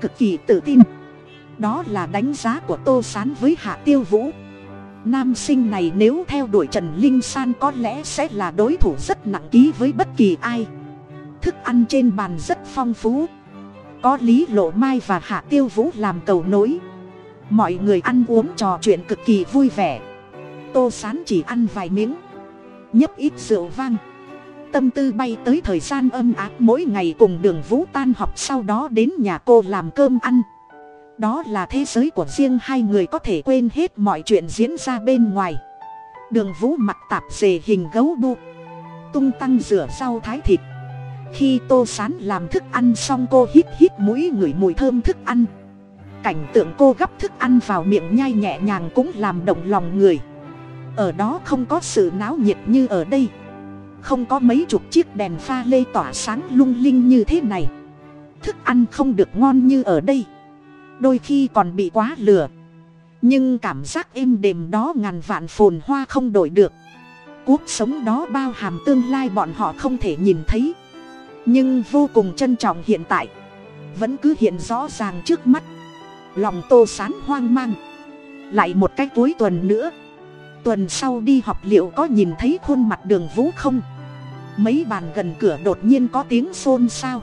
[SPEAKER 1] Cực kỳ tự tin đó là đánh giá của tô s á n với hạ tiêu vũ. Nam sinh này nếu theo đuổi trần linh san có lẽ sẽ là đối thủ rất nặng ký với bất kỳ ai. Thức ăn trên bàn rất phong phú. Có lý lộ mai và hạ tiêu vũ làm cầu nối. Mọi người ăn uống trò chuyện cực kỳ vui vẻ. Tô sán chỉ ăn vài miếng. Nhấp ít rượu vang. Tâm tư bay tới thời gian âm áp mỗi ngày cùng đường vũ tan học sau đó đến nhà cô làm cơm ăn đó là thế giới của riêng hai người có thể quên hết mọi chuyện diễn ra bên ngoài. Đường vũ mặc tạp dề hình gấu đu. Tung tăng rửa rau thái thịt. Khi tô sán làm thức ăn xong cô hít hít mũi ngửi mùi thơm thức ăn. Cảnh tượng cô gắp thức ăn vào miệng nhai nhẹ nhàng cũng làm động lòng người. Ở đó không có sự náo nhiệt như ở đây. Không có mấy chục chiếc đèn pha lê tỏa sáng lung linh như thế này. Thức ăn không được ngon như ở đây đôi khi còn bị quá lửa. Nhưng cảm giác êm đềm đó ngàn vạn phồn hoa không đổi được. Cuộc sống đó bao hàm tương lai bọn họ không thể nhìn thấy. Nhưng vô cùng trân trọng hiện tại. Vẫn cứ hiện rõ ràng trước mắt. Lòng tô sán hoang mang. Lại một cái cuối tuần nữa. Tuần sau đi học liệu có nhìn thấy khuôn mặt đường vũ không? Mấy bàn gần cửa đột nhiên có tiếng xôn xao.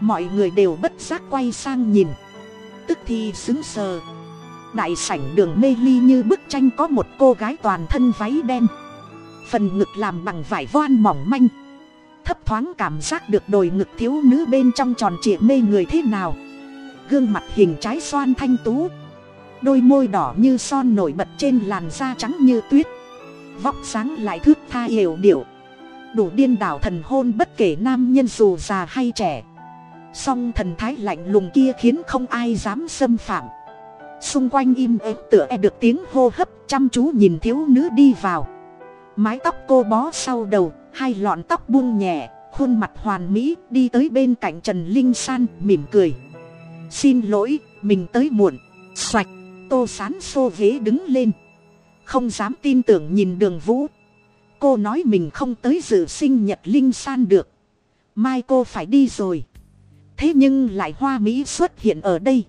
[SPEAKER 1] Mọi người đều bất giác quay sang nhìn tức thì xứng sờ. Đại sảnh đường mê ly như bức tranh có một cô gái toàn thân váy đen. Phần ngực làm bằng vải voan mỏng manh. Thấp thoáng cảm giác được đồi ngực thiếu nữ bên trong tròn trịa mê người thế nào. Gương mặt hình trái xoan thanh tú. Đôi môi đỏ như son nổi bật trên làn da trắng như tuyết. Vóc sáng lại thước tha yểu điệu. Đủ điên đảo thần hôn bất kể nam nhân dù già hay trẻ song thần thái lạnh lùng kia khiến không ai dám xâm phạm. Xung quanh im ếm tựa e được tiếng hô hấp, chăm chú nhìn thiếu nữ đi vào. Mái tóc cô bó sau đầu, hai lọn tóc buông nhẹ, khuôn mặt hoàn mỹ, đi tới bên cạnh trần linh san, mỉm cười. Xin lỗi, mình tới muộn. Xoạch, tô sán xô ghế đứng lên. Không dám tin tưởng nhìn đường vũ. Cô nói mình không tới dự sinh nhật linh san được. Mai cô phải đi rồi thế nhưng lại hoa mỹ xuất hiện ở đây.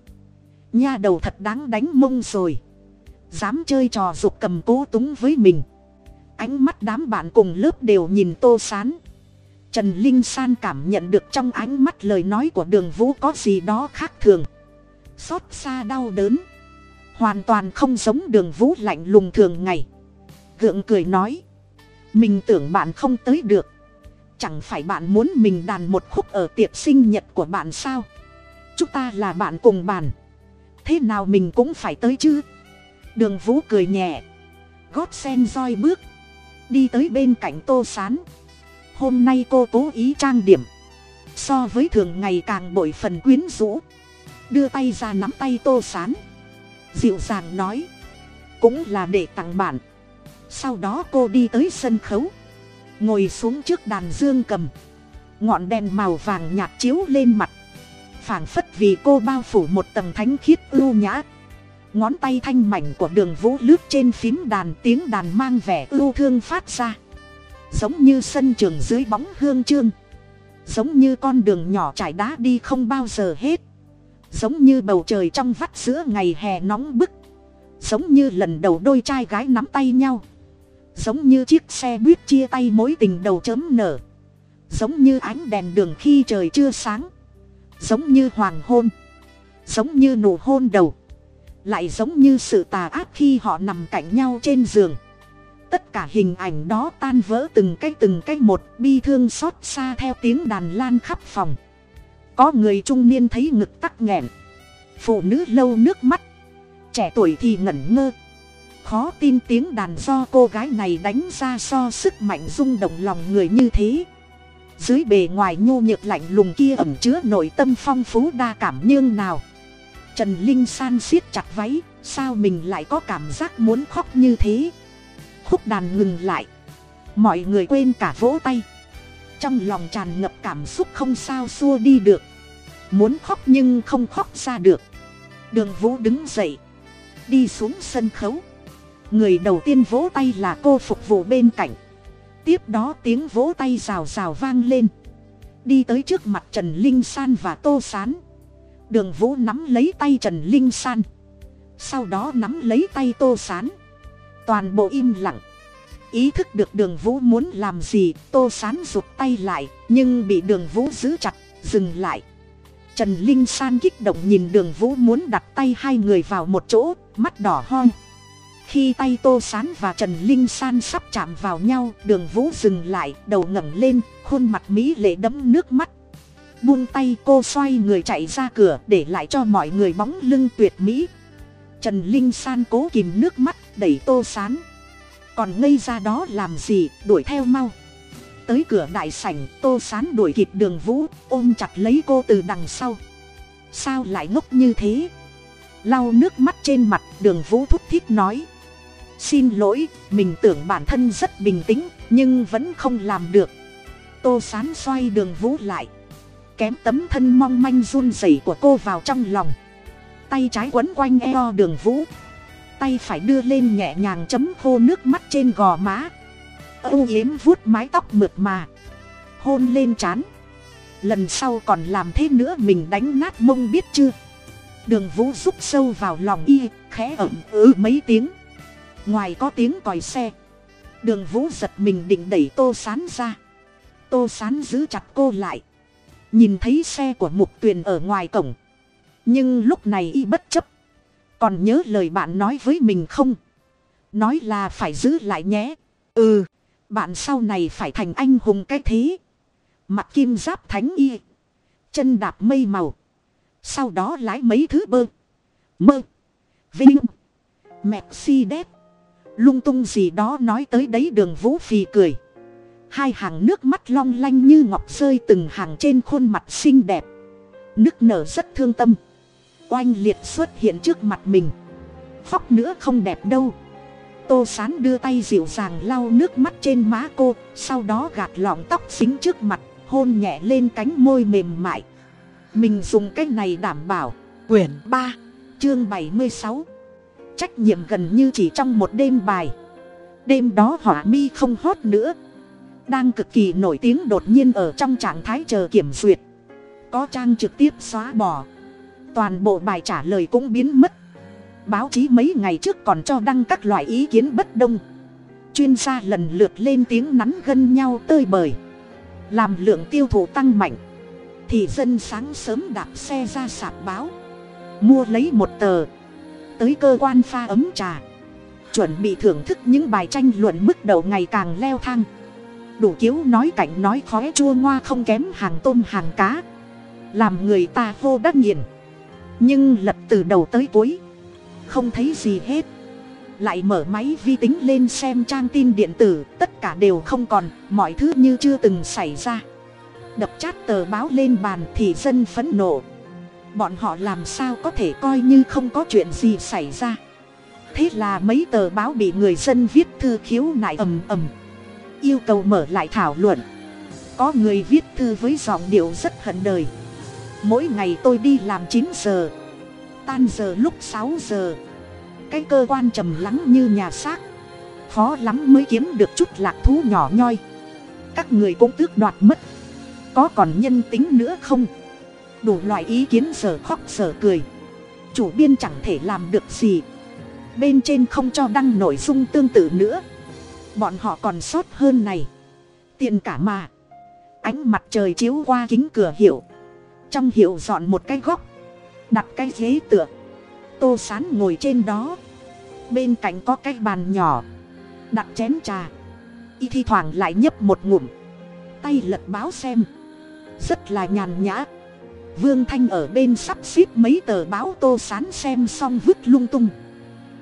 [SPEAKER 1] Nha đầu thật đáng đánh mông rồi. Dám chơi trò dục cầm cố túng với mình. Ánh mắt đám bạn cùng lớp đều nhìn tô sán. Trần linh san cảm nhận được trong ánh mắt lời nói của đường vũ có gì đó khác thường. Xót xa đau đớn. Hoàn toàn không giống đường vũ lạnh lùng thường ngày. Gượng cười nói. Mình tưởng bạn không tới được chẳng phải bạn muốn mình đàn một khúc ở tiệc sinh nhật của bạn sao? Chúng ta là bạn cùng bàn. Thế nào mình cũng phải tới chứ? Đường vũ cười nhẹ. Gót sen roi bước. Đi tới bên cạnh tô s á n hôm nay cô cố ý trang điểm. So với thường ngày càng bội phần quyến rũ. Đưa tay ra nắm tay tô s á n dịu dàng nói. Cũng là để tặng bạn. Sau đó cô đi tới sân khấu ngồi xuống trước đàn dương cầm. Ngọn đèn màu vàng nhạt chiếu lên mặt. Phảng phất vì cô bao phủ một tầng thánh khiết ưu nhã. Ngón tay thanh mảnh của đường vũ lướt trên phím đàn tiếng đàn mang vẻ ưu thương phát ra. Giống như sân trường dưới bóng hương trương. Giống như con đường nhỏ trải đá đi không bao giờ hết. Giống như bầu trời trong vắt giữa ngày hè nóng bức. Giống như lần đầu đôi trai gái nắm tay nhau giống như chiếc xe buýt chia tay mối tình đầu chớm nở. Giống như ánh đèn đường khi trời chưa sáng. Giống như hoàng hôn. Giống như nụ hôn đầu. Lại giống như sự tà ác khi họ nằm cạnh nhau trên giường. Tất cả hình ảnh đó tan vỡ từng cái từng cái một, bi thương xót xa theo tiếng đàn lan khắp phòng. Có người trung niên thấy ngực tắc nghẹn. Phụ nữ lâu nước mắt. Trẻ tuổi thì ngẩn ngơ khó tin tiếng đàn do cô gái này đánh ra so sức mạnh rung động lòng người như thế. Dưới bề ngoài nhô nhược lạnh lùng kia ẩm chứa nội tâm phong phú đa cảm nhương nào. Trần linh san siết chặt váy, sao mình lại có cảm giác muốn khóc như thế? Khúc đàn ngừng lại. Mọi người quên cả vỗ tay. Trong lòng tràn ngập cảm xúc không sao xua đi được. Muốn khóc nhưng không khóc ra được. Đường vũ đứng dậy. Đi xuống sân khấu người đầu tiên vỗ tay là cô phục vụ bên cạnh. Tiếp đó tiếng vỗ tay rào rào vang lên. Đi tới trước mặt trần linh san và tô s á n đường vũ nắm lấy tay trần linh san. Sau đó nắm lấy tay tô s á n toàn bộ im lặng. Ý thức được đường vũ muốn làm gì, tô s á n rụt tay lại, nhưng bị đường vũ giữ chặt, dừng lại. Trần linh san kích động nhìn đường vũ muốn đặt tay hai người vào một chỗ, mắt đỏ hoi khi tay tô s á n và trần linh san sắp chạm vào nhau, đường vũ dừng lại, đầu ngẩng lên, khuôn mặt mỹ lệ đẫm nước mắt. Buông tay cô xoay người chạy ra cửa, để lại cho mọi người bóng lưng tuyệt mỹ. Trần linh san cố kìm nước mắt, đẩy tô sán. Còn ngây ra đó làm gì, đuổi theo mau. Tới cửa đại sảnh, tô sán đuổi kịp đường vũ, ôm chặt lấy cô từ đằng sau. Sao lại ngốc như thế? Lau nước mắt trên mặt, đường vũ thúc thiết nói xin lỗi, mình tưởng bản thân rất bình tĩnh, nhưng vẫn không làm được. Tô sán xoay đường vũ lại. Kém tấm thân mong manh run rẩy của cô vào trong lòng. Tay trái quấn quanh eo đường vũ tay phải đưa lên nhẹ nhàng chấm khô nước mắt trên gò má. Âu yếm vuốt mái tóc mượt mà. Hôn lên trán. Lần sau còn làm thế nữa mình đánh nát mông biết chưa? Đường vũ rút sâu vào lòng y, khẽ ẩm ứ mấy tiếng ngoài có tiếng còi xe. Đường vũ giật mình định đẩy tô sán ra. Tô sán giữ chặt cô lại. Nhìn thấy xe của mục tuyền ở ngoài cổng. Nhưng lúc này y bất chấp. Còn nhớ lời bạn nói với mình không? Nói là phải giữ lại nhé. Ừ bạn sau này phải thành anh hùng cái thế. Mặt kim giáp thánh y. Chân đạp mây màu. Sau đó lái mấy thứ bơ. Mơ. Vinh. Mercedes lung tung gì đó nói tới đấy đường vũ phì cười. Hai hàng nước mắt long lanh như ngọc rơi từng hàng trên khuôn mặt xinh đẹp. Nước nở rất thương tâm. Oanh liệt xuất hiện trước mặt mình. Khóc nữa không đẹp đâu. Tô sán đưa tay dịu dàng lau nước mắt trên má cô sau đó gạt lọng tóc xính trước mặt hôn nhẹ lên cánh môi mềm mại. Mình dùng cái này đảm bảo.
[SPEAKER 2] Quyển ba
[SPEAKER 1] chương bảy mươi sáu trách nhiệm gần như chỉ trong một đêm bài. Đêm đó hỏa mi không hót nữa. Đang cực kỳ nổi tiếng đột nhiên ở trong trạng thái chờ kiểm duyệt. Có trang trực tiếp xóa bỏ. Toàn bộ bài trả lời cũng biến mất. Báo chí mấy ngày trước còn cho đăng các loại ý kiến bất đông chuyên gia lần lượt lên tiếng nắn gân nhau tơi bời. Làm lượng tiêu thụ tăng mạnh. Thì dân sáng sớm đạp xe ra sạp báo. Mua lấy một tờ tới cơ quan pha ấm trà. Chuẩn bị thưởng thức những bài tranh luận mức đầu ngày càng leo thang. Đủ kiếu nói cảnh nói khói chua ngoa không kém hàng tôm hàng cá. Làm người ta hô đắc nghiền. Nhưng lật từ đầu tới cuối, không thấy gì hết. Lại mở máy vi tính lên xem trang tin điện tử, tất cả đều không còn, mọi thứ như chưa từng xảy ra. Đập chát tờ báo lên bàn thì dân phẫn nộ bọn họ làm sao có thể coi như không có chuyện gì xảy ra? Thế là mấy tờ báo bị người dân viết thư khiếu nại ầm ầm. Yêu cầu mở lại thảo luận. Có người viết thư với giọng điệu rất hận đời. Mỗi ngày tôi đi làm chín giờ, tan giờ lúc sáu giờ. Cái cơ quan trầm lắng như nhà xác. Khó lắm mới kiếm được chút lạc thú nhỏ nhoi. Các người cũng tước đoạt mất. Có còn nhân tính nữa không? Đủ loại ý kiến sờ khóc sờ cười. Chủ biên chẳng thể làm được gì. Bên trên không cho đăng nội dung tương tự nữa. Bọn họ còn sót hơn này. Tiền cả mà. Ánh mặt trời chiếu qua kính cửa hiệu. Trong hiệu dọn một cái góc. Đặt cái ghế tựa. Tô sán ngồi trên đó. Bên cạnh có cái bàn nhỏ. Đặt chén trà. Y thi thoảng lại nhấp một ngụm. Tay lật báo xem. Rất là nhàn nhã vương thanh ở bên sắp xếp mấy tờ báo tô sán xem xong vứt lung tung.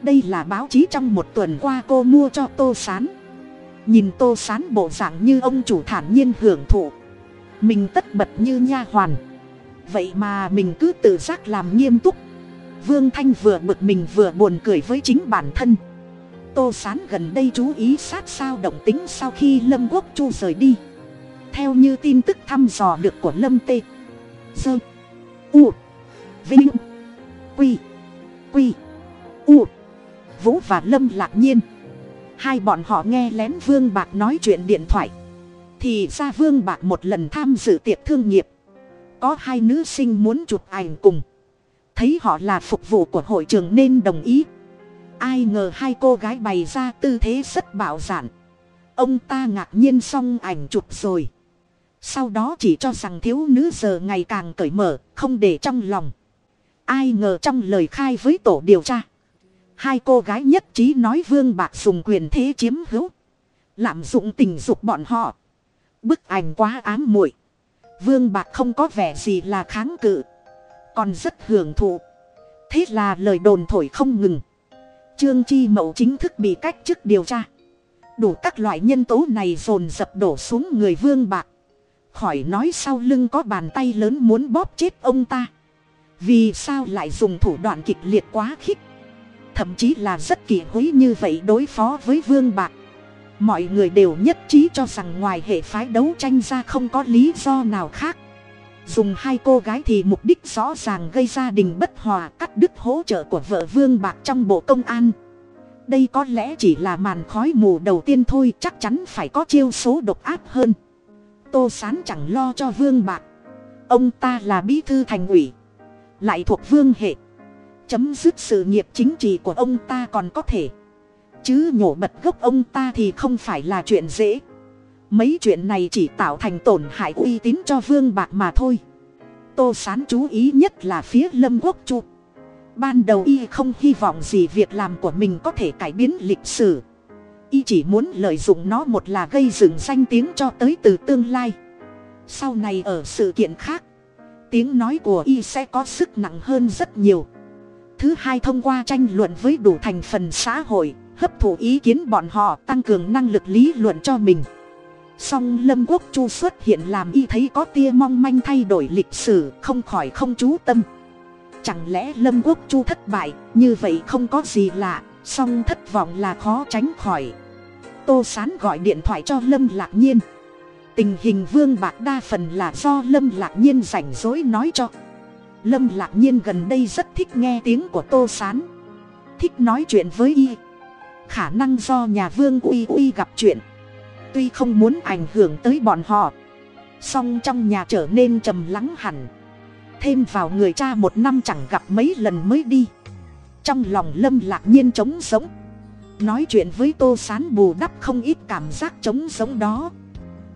[SPEAKER 1] Đây là báo chí trong một tuần qua cô mua cho tô sán. Nhìn tô sán bộ dạng như ông chủ thản nhiên hưởng thụ. Mình tất bật như nha hoàn. Vậy mà mình cứ tự giác làm nghiêm túc. Vương thanh vừa bực mình vừa buồn cười với chính bản thân. Tô sán gần đây chú ý sát sao động tính sau khi lâm quốc chu rời đi. Theo như tin tức thăm dò được của lâm tê sơ u. Vinh. Quy. Quy. U. Vũ và lâm lạc nhiên. Hai bọn họ nghe lén vương bạc nói chuyện điện thoại. Thì ra vương bạc một lần tham dự tiệc thương nghiệp. Có hai nữ sinh muốn chụp ảnh cùng. Thấy họ là phục vụ của hội trường nên đồng ý. Ai ngờ hai cô gái bày ra tư thế rất bảo giản ông ta ngạc nhiên xong ảnh chụp rồi sau đó chỉ cho rằng thiếu nữ giờ ngày càng cởi mở, không để trong lòng. Ai ngờ trong lời khai với tổ điều tra, hai cô gái nhất trí nói vương bạc dùng quyền thế chiếm hữu, lạm dụng tình dục bọn họ. Bức ảnh quá ám muội. Vương bạc không có vẻ gì là kháng cự, còn rất hưởng thụ. Thế là lời đồn thổi không ngừng. Trương chi mậu chính thức bị cách chức điều tra. Đủ các loại nhân tố này dồn dập đổ xuống người vương bạc khỏi nói sau lưng có bàn tay lớn muốn bóp chết ông ta. Vì sao lại dùng thủ đoạn kịch liệt quá khích? Thậm chí là rất kỳ hối như vậy đối phó với vương bạc. Mọi người đều nhất trí cho rằng ngoài hệ phái đấu tranh ra không có lý do nào khác. Dùng hai cô gái thì mục đích rõ ràng gây gia đình bất hòa, cắt đứt hỗ trợ của vợ vương bạc trong bộ công an. Đây có lẽ chỉ là màn khói mù đầu tiên thôi, chắc chắn phải có chiêu số độc ác hơn tô sán chẳng lo cho vương bạc. Ông ta là bí thư thành ủy, lại thuộc vương hệ. Chấm dứt sự nghiệp chính trị của ông ta còn có thể. Chứ nhổ bật gốc ông ta thì không phải là chuyện dễ. Mấy chuyện này chỉ tạo thành tổn hại uy tín cho vương bạc mà thôi. Tô sán chú ý nhất là phía lâm quốc chu. Ban đầu y không hy vọng gì việc làm của mình có thể cải biến lịch sử y chỉ muốn lợi dụng nó một là gây dựng danh tiếng cho tới từ tương lai. Sau này ở sự kiện khác, tiếng nói của y sẽ có sức nặng hơn rất nhiều. Thứ hai thông qua tranh luận với đủ thành phần xã hội, hấp thụ ý kiến bọn họ, tăng cường năng lực lý luận cho mình. Song lâm quốc chu xuất hiện làm y thấy có tia mong manh thay đổi lịch sử, không khỏi không chú tâm. Chẳng lẽ lâm quốc chu thất bại, như vậy không có gì lạ, song thất vọng là khó tránh khỏi tô sán gọi điện thoại cho lâm lạc nhiên. Tình hình vương bạc đa phần là do lâm lạc nhiên rảnh rỗi nói cho. Lâm lạc nhiên gần đây rất thích nghe tiếng của tô sán. Thích nói chuyện với y. Khả năng do nhà vương uy uy gặp chuyện. Tuy không muốn ảnh hưởng tới bọn họ. Song trong nhà trở nên trầm lắng hẳn. Thêm vào người cha một năm chẳng gặp mấy lần mới đi. Trong lòng lâm lạc nhiên trống sống nói chuyện với tô sán bù đắp không ít cảm giác trống sống đó.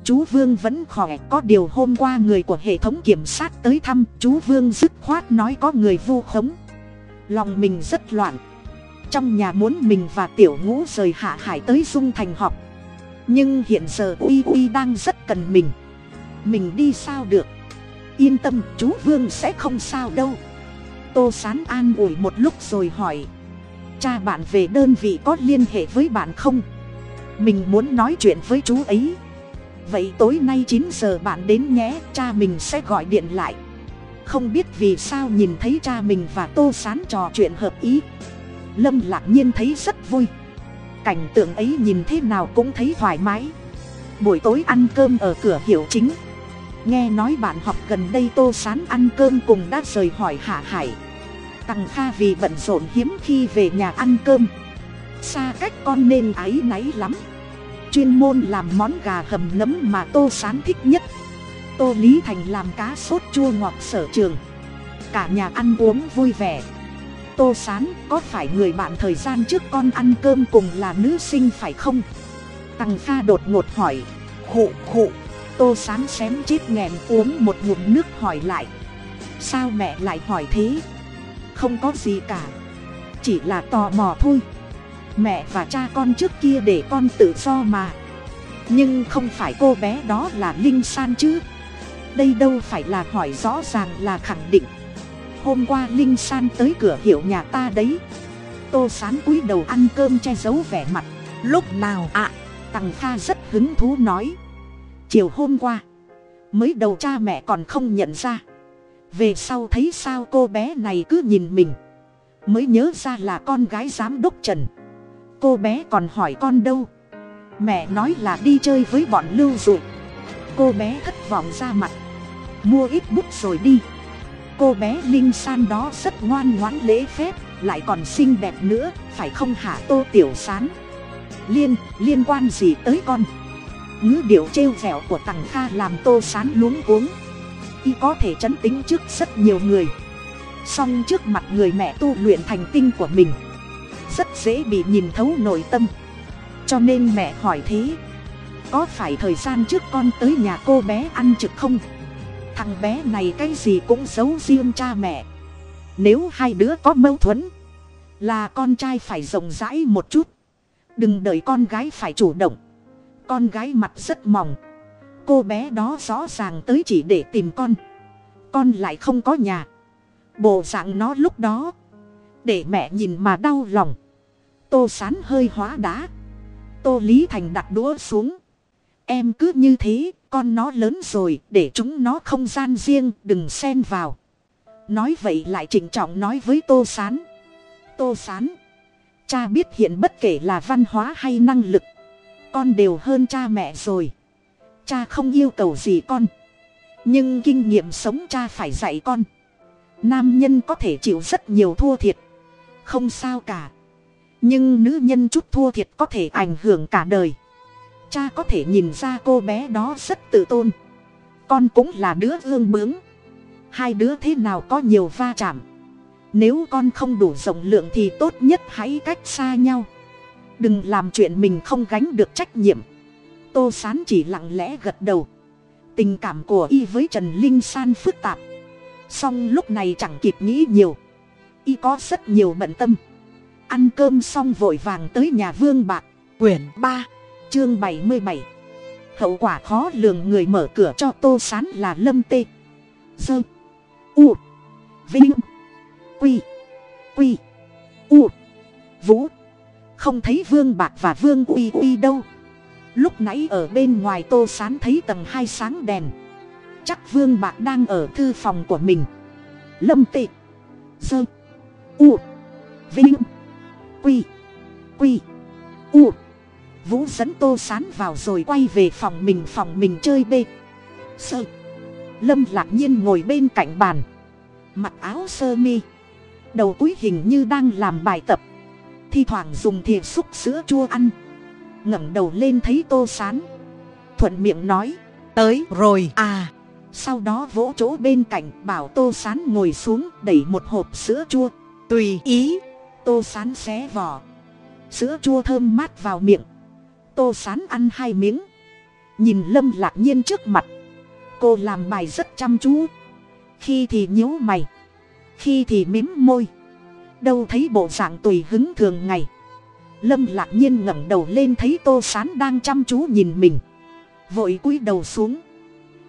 [SPEAKER 1] Chú vương vẫn khỏe, có điều hôm qua người của hệ thống kiểm sát tới thăm, chú vương dứt khoát nói có người vu khống. Lòng mình rất loạn. Trong nhà muốn mình và tiểu ngũ rời hạ hải tới dung thành họp. Nhưng hiện giờ uy uy đang rất cần mình. Mình đi sao được? Yên tâm, chú vương sẽ không sao đâu. Tô sán an ủi một lúc rồi hỏi cha bạn về đơn vị có liên hệ với bạn không? Mình muốn nói chuyện với chú ấy. Vậy tối nay chín giờ bạn đến nhé, cha mình sẽ gọi điện lại. Không biết vì sao nhìn thấy cha mình và tô sán trò chuyện hợp ý. Lâm lạc nhiên thấy rất vui. Cảnh tượng ấy nhìn thế nào cũng thấy thoải mái. Buổi tối ăn cơm ở cửa hiệu chính. Nghe nói bạn học gần đây tô sán ăn cơm cùng đã rời hỏi hạ hải tằng kha vì bận rộn hiếm khi về nhà ăn cơm. Xa cách con nên áy náy lắm. Chuyên môn làm món gà hầm nấm mà tô sán thích nhất. Tô lý thành làm cá sốt chua ngọt sở trường. Cả nhà ăn uống vui vẻ. Tô sán, có phải người bạn thời gian trước con ăn cơm cùng là nữ sinh phải không? Tằng kha đột ngột hỏi. Khụ khụ. Tô sán xém chết nghẹn uống một ngụm nước hỏi lại. Sao mẹ lại hỏi thế? Không có gì cả. Chỉ là tò mò thôi. Mẹ và cha con trước kia để con tự do mà. Nhưng không phải cô bé đó là linh san chứ. Đây đâu phải là hỏi rõ ràng là khẳng định. Hôm qua linh san tới cửa hiệu nhà ta đấy. Tô sán cúi đầu ăn cơm che giấu vẻ mặt.
[SPEAKER 2] Lúc nào ạ? À,
[SPEAKER 1] tằng kha rất hứng thú nói. Chiều hôm qua mới đầu cha mẹ còn không nhận ra về sau thấy sao cô bé này cứ nhìn mình. Mới nhớ ra là con gái giám đốc trần. Cô bé còn hỏi con đâu? Mẹ nói là đi chơi với bọn lưu dụ cô bé thất vọng ra mặt. Mua ít bút rồi đi. Cô bé linh san đó rất ngoan ngoãn lễ phép, lại còn xinh đẹp nữa, phải không hả tô tiểu sán? Liên liên quan gì tới con? Ngữ điệu trêu vẹo của tằng kha làm tô sán luống cuống y có thể chấn tính trước rất nhiều người. Song trước mặt người mẹ tu luyện thành tinh của mình, rất dễ bị nhìn thấu nội tâm. Cho nên mẹ hỏi thế, có phải thời gian trước con tới nhà cô bé ăn trực không? Thằng bé này cái gì cũng giấu riêng cha mẹ. Nếu hai đứa có mâu thuẫn, là con trai phải rộng rãi một chút. Đừng đợi con gái phải chủ động. Con gái mặt rất mỏng cô bé đó rõ ràng tới chỉ để tìm con. Con lại không có nhà. Bộ dạng nó lúc đó, để mẹ nhìn mà đau lòng. Tô sán hơi hóa đá. Tô lý thành đặt đũa xuống. Em cứ như thế, con nó lớn rồi, để chúng nó không gian riêng, đừng xen vào. Nói vậy lại trịnh trọng nói với tô sán. Tô sán, cha biết hiện bất kể là văn hóa hay năng lực, con đều hơn cha mẹ rồi cha không yêu cầu gì con. Nhưng kinh nghiệm sống cha phải dạy con. Nam nhân có thể chịu rất nhiều thua thiệt. Không sao cả. Nhưng nữ nhân chút thua thiệt có thể ảnh hưởng cả đời. Cha có thể nhìn ra cô bé đó rất tự tôn. Con cũng là đứa ương bướng. Hai đứa thế nào có nhiều va chạm. Nếu con không đủ rộng lượng thì tốt nhất hãy cách xa nhau. Đừng làm chuyện mình không gánh được trách nhiệm tô sán chỉ lặng lẽ gật đầu. Tình cảm của y với trần linh san phức tạp. Song lúc này chẳng kịp nghĩ nhiều. Y có rất nhiều bận tâm. Ăn cơm xong vội vàng tới nhà vương bạc.
[SPEAKER 2] Quyển ba,
[SPEAKER 1] chương bảy mươi bảy. Hậu quả khó lường người mở cửa cho tô sán là lâm tê. Dơ, u, vinh, quy quy, u. Vũ. Không thấy vương bạc và vương uy uy đâu lúc nãy ở bên ngoài tô sán thấy tầng hai sáng đèn. Chắc vương bạc đang ở thư phòng của mình. Lâm tị. Dơ. U. Vinh. Quy. Quy. U. Vũ dẫn tô sán vào rồi quay về phòng mình phòng mình chơi bê. Sơ. Lâm lạc nhiên ngồi bên cạnh bàn. Mặc áo sơ mi. Đầu túi hình như đang làm bài tập. Thi thoảng dùng thìa xúc sữa chua ăn ngẩng đầu lên thấy tô sán. Thuận miệng nói,
[SPEAKER 2] tới rồi. À.
[SPEAKER 1] Sau đó vỗ chỗ bên cạnh, bảo tô sán ngồi xuống, đẩy một hộp sữa chua.
[SPEAKER 2] Tùy ý.
[SPEAKER 1] Tô sán xé vỏ. Sữa chua thơm mát vào miệng. Tô sán ăn hai miếng. Nhìn lâm lạc nhiên trước mặt. Cô làm bài rất chăm chú. Khi thì nhíu mày. Khi thì mím môi. Đâu thấy bộ dạng tùy hứng thường ngày lâm lạc nhiên ngẩng đầu lên thấy tô sán đang chăm chú nhìn mình. Vội cúi đầu xuống.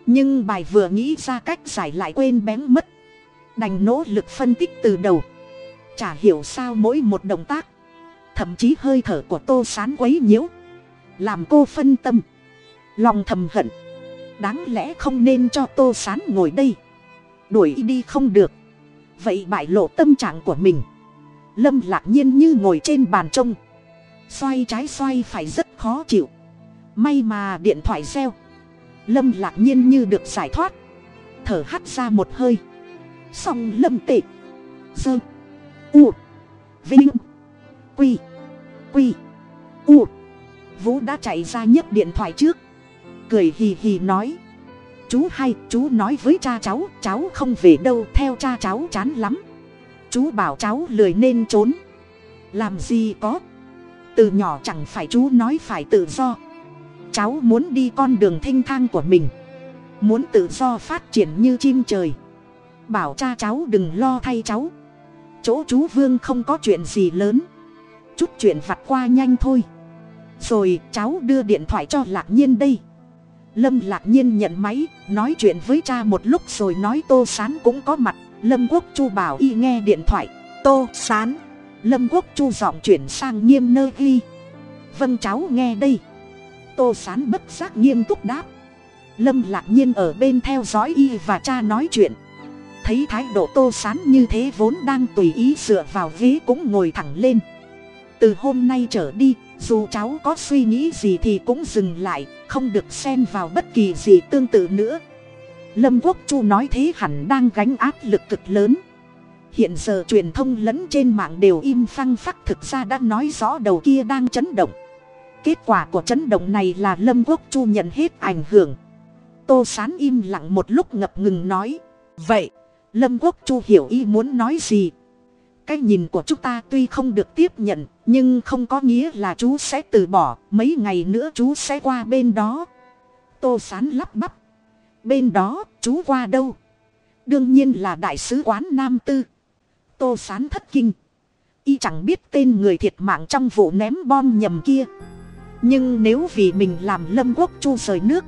[SPEAKER 1] Nhưng bài vừa nghĩ ra cách giải lại quên bén mất. Đành nỗ lực phân tích từ đầu. Chả hiểu sao mỗi một động tác, thậm chí hơi thở của tô sán quấy nhiễu, làm cô phân tâm. Lòng thầm hận. Đáng lẽ không nên cho tô sán ngồi đây. Đuổi đi không được. Vậy bại lộ tâm trạng của mình. Lâm lạc nhiên như ngồi trên bàn trông xoay trái xoay phải rất khó chịu. May mà điện thoại reo. Lâm lạc nhiên như được giải thoát. Thở hắt ra một hơi. Xong lâm tệ. Dơ. U. Vinh. Quy. Quy. U. Vũ đã chạy ra nhấc điện thoại trước. Cười hì hì nói. Chú hay chú nói với cha cháu cháu không về đâu, theo cha cháu chán lắm. Chú bảo cháu lười nên trốn. Làm gì có từ nhỏ chẳng phải chú nói phải tự do. Cháu muốn đi con đường thênh thang của mình. Muốn tự do phát triển như chim trời. Bảo cha cháu đừng lo thay cháu. Chỗ chú vương không có chuyện gì lớn. Chút chuyện vặt qua nhanh thôi. Rồi cháu đưa điện thoại cho lạc nhiên đây. Lâm lạc nhiên nhận máy, nói chuyện với cha một lúc rồi nói tô sán cũng có mặt. Lâm quốc chu bảo y nghe điện thoại. Tô sán lâm quốc chu giọng chuyển sang nghiêm nơ ghi. Vâng cháu nghe đây. Tô sán bất giác nghiêm túc đáp. Lâm lạc nhiên ở bên theo dõi y và cha nói chuyện. Thấy thái độ tô sán như thế vốn đang tùy ý dựa vào ghế cũng ngồi thẳng lên. Từ hôm nay trở đi, dù cháu có suy nghĩ gì thì cũng dừng lại, không được xen vào bất kỳ gì tương tự nữa. Lâm quốc chu nói thế hẳn đang gánh áp lực cực lớn hiện giờ truyền thông lẫn trên mạng đều im phăng phắc, thực ra đã nói rõ đầu kia đang chấn động. Kết quả của chấn động này là lâm quốc chu nhận hết ảnh hưởng. Tô sán im lặng một lúc ngập ngừng nói, vậy, lâm quốc chu hiểu y muốn nói gì? Cái nhìn của chúng ta tuy không được tiếp nhận, nhưng không có nghĩa là chú sẽ từ bỏ. Mấy ngày nữa chú sẽ qua bên đó. Tô sán lắp bắp, bên đó, chú qua đâu? Đương nhiên là đại sứ quán nam tư tô sán thất kinh. Y chẳng biết tên người thiệt mạng trong vụ ném bom nhầm kia. Nhưng nếu vì mình làm lâm quốc chu rời nước,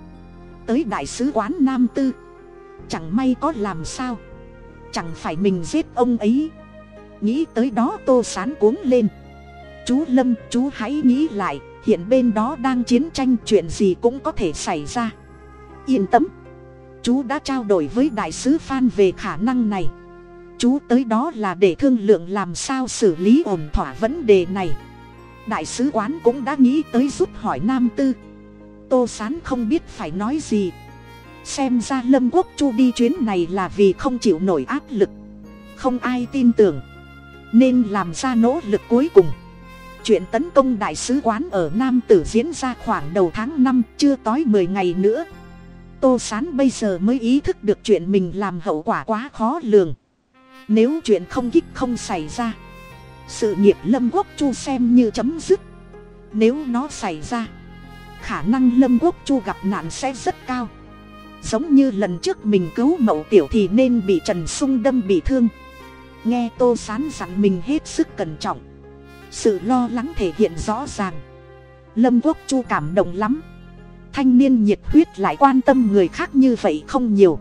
[SPEAKER 1] tới đại sứ quán nam tư, chẳng may có làm sao. Chẳng phải mình giết ông ấy. Nghĩ tới đó tô sán cuống lên. Chú lâm, chú hãy nghĩ lại, hiện bên đó đang chiến tranh chuyện gì cũng có thể xảy ra. Yên tâm. Chú đã trao đổi với đại sứ phan về khả năng này chú tới đó là để thương lượng làm sao xử lý ổn thỏa vấn đề này. Đại sứ quán cũng đã nghĩ tới giúp hỏi nam tư. Tô sán không biết phải nói gì. Xem ra lâm quốc chu đi chuyến này là vì không chịu nổi áp lực. Không ai tin tưởng. Nên làm ra nỗ lực cuối cùng. Chuyện tấn công đại sứ quán ở nam tử diễn ra khoảng đầu tháng năm, chưa tối mười ngày nữa. Tô sán bây giờ mới ý thức được chuyện mình làm hậu quả quá khó lường nếu chuyện không kích không xảy ra, sự nghiệp lâm quốc chu xem như chấm dứt. Nếu nó xảy ra, khả năng lâm quốc chu gặp nạn sẽ rất cao. Giống như lần trước mình cứu mậu tiểu thì nên bị trần sung đâm bị thương. Nghe tô sán dặn mình hết sức cẩn trọng. Sự lo lắng thể hiện rõ ràng. Lâm quốc chu cảm động lắm. Thanh niên nhiệt huyết lại quan tâm người khác như vậy không nhiều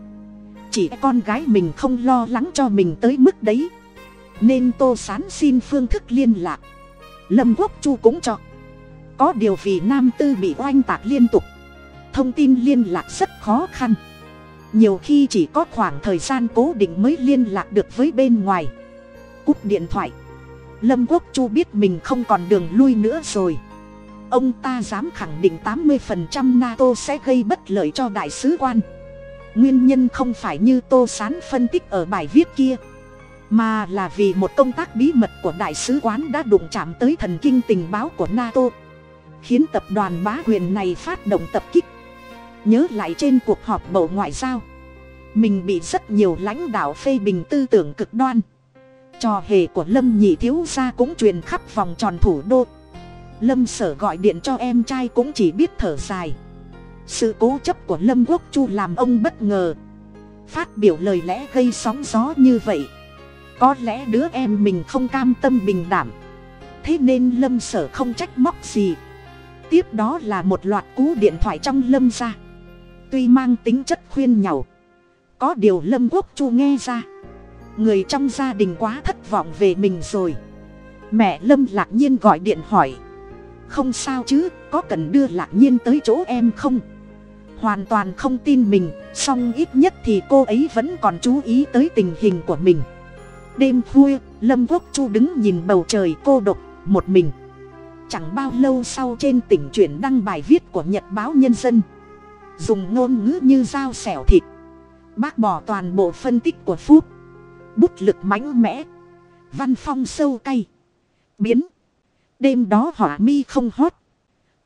[SPEAKER 1] chỉ e con gái mình không lo lắng cho mình tới mức đấy. Nên tô sán xin phương thức liên lạc. Lâm quốc chu cũng cho. Có điều vì nam tư bị oanh tạc liên tục, thông tin liên lạc rất khó khăn. Nhiều khi chỉ có khoảng thời gian cố định mới liên lạc được với bên ngoài. Cúp điện thoại, lâm quốc chu biết mình không còn đường lui nữa rồi. Ông ta dám khẳng định tám mươi phần trăm nato sẽ gây bất lợi cho đại sứ quan nguyên nhân không phải như tô sán phân tích ở bài viết kia, mà là vì một công tác bí mật của đại sứ quán đã đụng chạm tới thần kinh tình báo của nato, khiến tập đoàn bá quyền này phát động tập kích. Nhớ lại trên cuộc họp bộ ngoại giao, mình bị rất nhiều lãnh đạo phê bình tư tưởng cực đoan. Trò hề của lâm nhị thiếu gia cũng truyền khắp vòng tròn thủ đô. Lâm sở gọi điện cho em trai cũng chỉ biết thở dài sự cố chấp của lâm quốc chu làm ông bất ngờ. Phát biểu lời lẽ gây sóng gió như vậy, có lẽ đứa em mình không cam tâm bình đảm. Thế nên lâm sở không trách móc gì. Tiếp đó là một loạt cú điện thoại trong lâm ra. Tuy mang tính chất khuyên nhủ, có điều lâm quốc chu nghe ra. Người trong gia đình quá thất vọng về mình rồi. Mẹ lâm lạc nhiên gọi điện hỏi, không sao chứ, có cần đưa lạc nhiên tới chỗ em không? Hoàn toàn không tin mình, song ít nhất thì cô ấy vẫn còn chú ý tới tình hình của mình. Đêm khuya, lâm quốc chu đứng nhìn bầu trời cô độc, một mình. Chẳng bao lâu sau trên tỉnh chuyển đăng bài viết của nhật báo nhân dân. Dùng ngôn ngữ như dao xẻo thịt. Bác bỏ toàn bộ phân tích của phúc. Bút lực mãnh mẽ. Văn phong sâu cay. Biến. Đêm đó hỏa mi không hót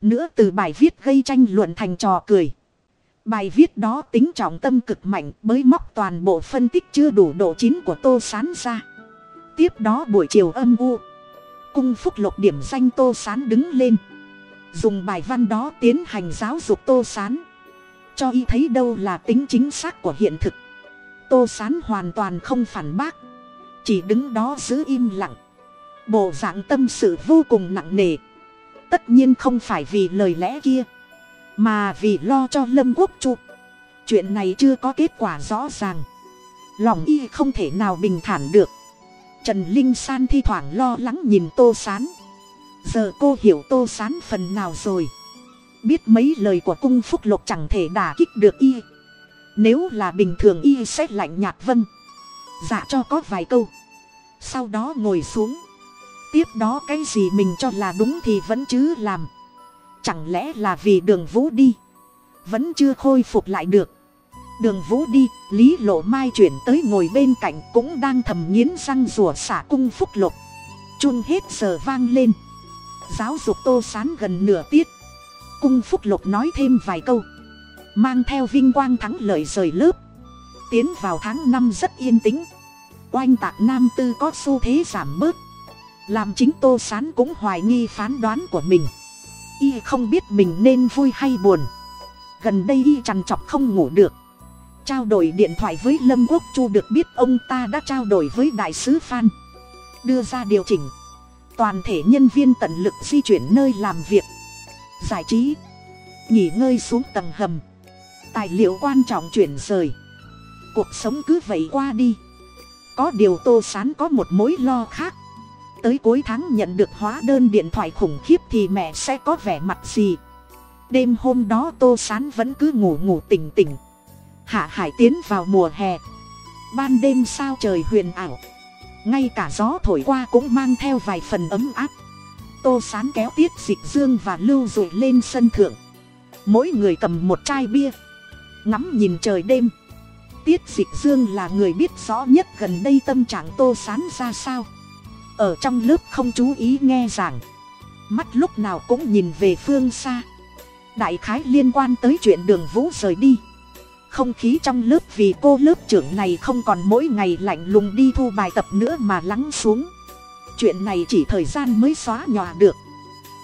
[SPEAKER 1] nữa từ bài viết gây tranh luận thành trò cười bài viết đó tính trọng tâm cực mạnh mới móc toàn bộ phân tích chưa đủ độ chín của tô sán ra. Tiếp đó buổi chiều âm u. Cung phúc lộc điểm danh tô sán đứng lên. Dùng bài văn đó tiến hành giáo dục tô sán. Cho y thấy đâu là tính chính xác của hiện thực. Tô sán hoàn toàn không phản bác. Chỉ đứng đó giữ im lặng. Bộ dạng tâm sự vô cùng nặng nề. Tất nhiên không phải vì lời lẽ kia mà vì lo cho lâm quốc chu, chuyện này chưa có kết quả rõ ràng. Lòng y không thể nào bình thản được. Trần linh san thi thoảng lo lắng nhìn tô s á n giờ cô hiểu tô s á n phần nào rồi. Biết mấy lời của cung phúc lục chẳng thể đả kích được y. Nếu là bình thường y sẽ lạnh nhạt vâng. Dạ cho có vài câu. Sau đó ngồi xuống. Tiếp đó cái gì mình cho là đúng thì vẫn chứ làm chẳng lẽ là vì đường vũ đi? Vẫn chưa khôi phục lại được. Đường vũ đi, lý lộ mai chuyển tới ngồi bên cạnh cũng đang thầm nghiến răng rùa xả cung phúc lục. Chun hết giờ vang lên. Giáo dục tô sán gần nửa tiết. Cung phúc lục nói thêm vài câu. Mang theo vinh quang thắng lợi rời lớp. Tiến vào tháng năm rất yên tĩnh. Oanh tạc nam tư có xu thế giảm bớt. Làm chính tô sán cũng hoài nghi phán đoán của mình y không biết mình nên vui hay buồn. Gần đây y trằn trọc không ngủ được. Trao đổi điện thoại với lâm quốc chu được biết ông ta đã trao đổi với đại sứ phan. Đưa ra điều chỉnh. Toàn thể nhân viên tận lực di chuyển nơi làm việc. Giải trí. Nghỉ ngơi xuống tầng hầm. Tài liệu quan trọng chuyển rời. Cuộc sống cứ vậy qua đi. Có điều tô sán có một mối lo khác tới cuối tháng nhận được hóa đơn điện thoại khủng khiếp thì mẹ sẽ có vẻ mặt gì? Đêm hôm đó tô sán vẫn cứ ngủ ngủ tỉnh tỉnh. Hạ hải tiến vào mùa hè. Ban đêm sao trời huyền ảo. Ngay cả gió thổi qua cũng mang theo vài phần ấm áp. Tô sán kéo tiết dịch dương và lưu dụi lên sân thượng. Mỗi người cầm một chai bia. Ngắm nhìn trời đêm. Tiết dịch dương là người biết rõ nhất gần đây tâm trạng tô sán ra sao ở trong lớp không chú ý nghe giảng. Mắt lúc nào cũng nhìn về phương xa. Đại khái liên quan tới chuyện đường vũ rời đi. Không khí trong lớp vì cô lớp trưởng này không còn mỗi ngày lạnh lùng đi thu bài tập nữa mà lắng xuống. Chuyện này chỉ thời gian mới xóa nhòa được.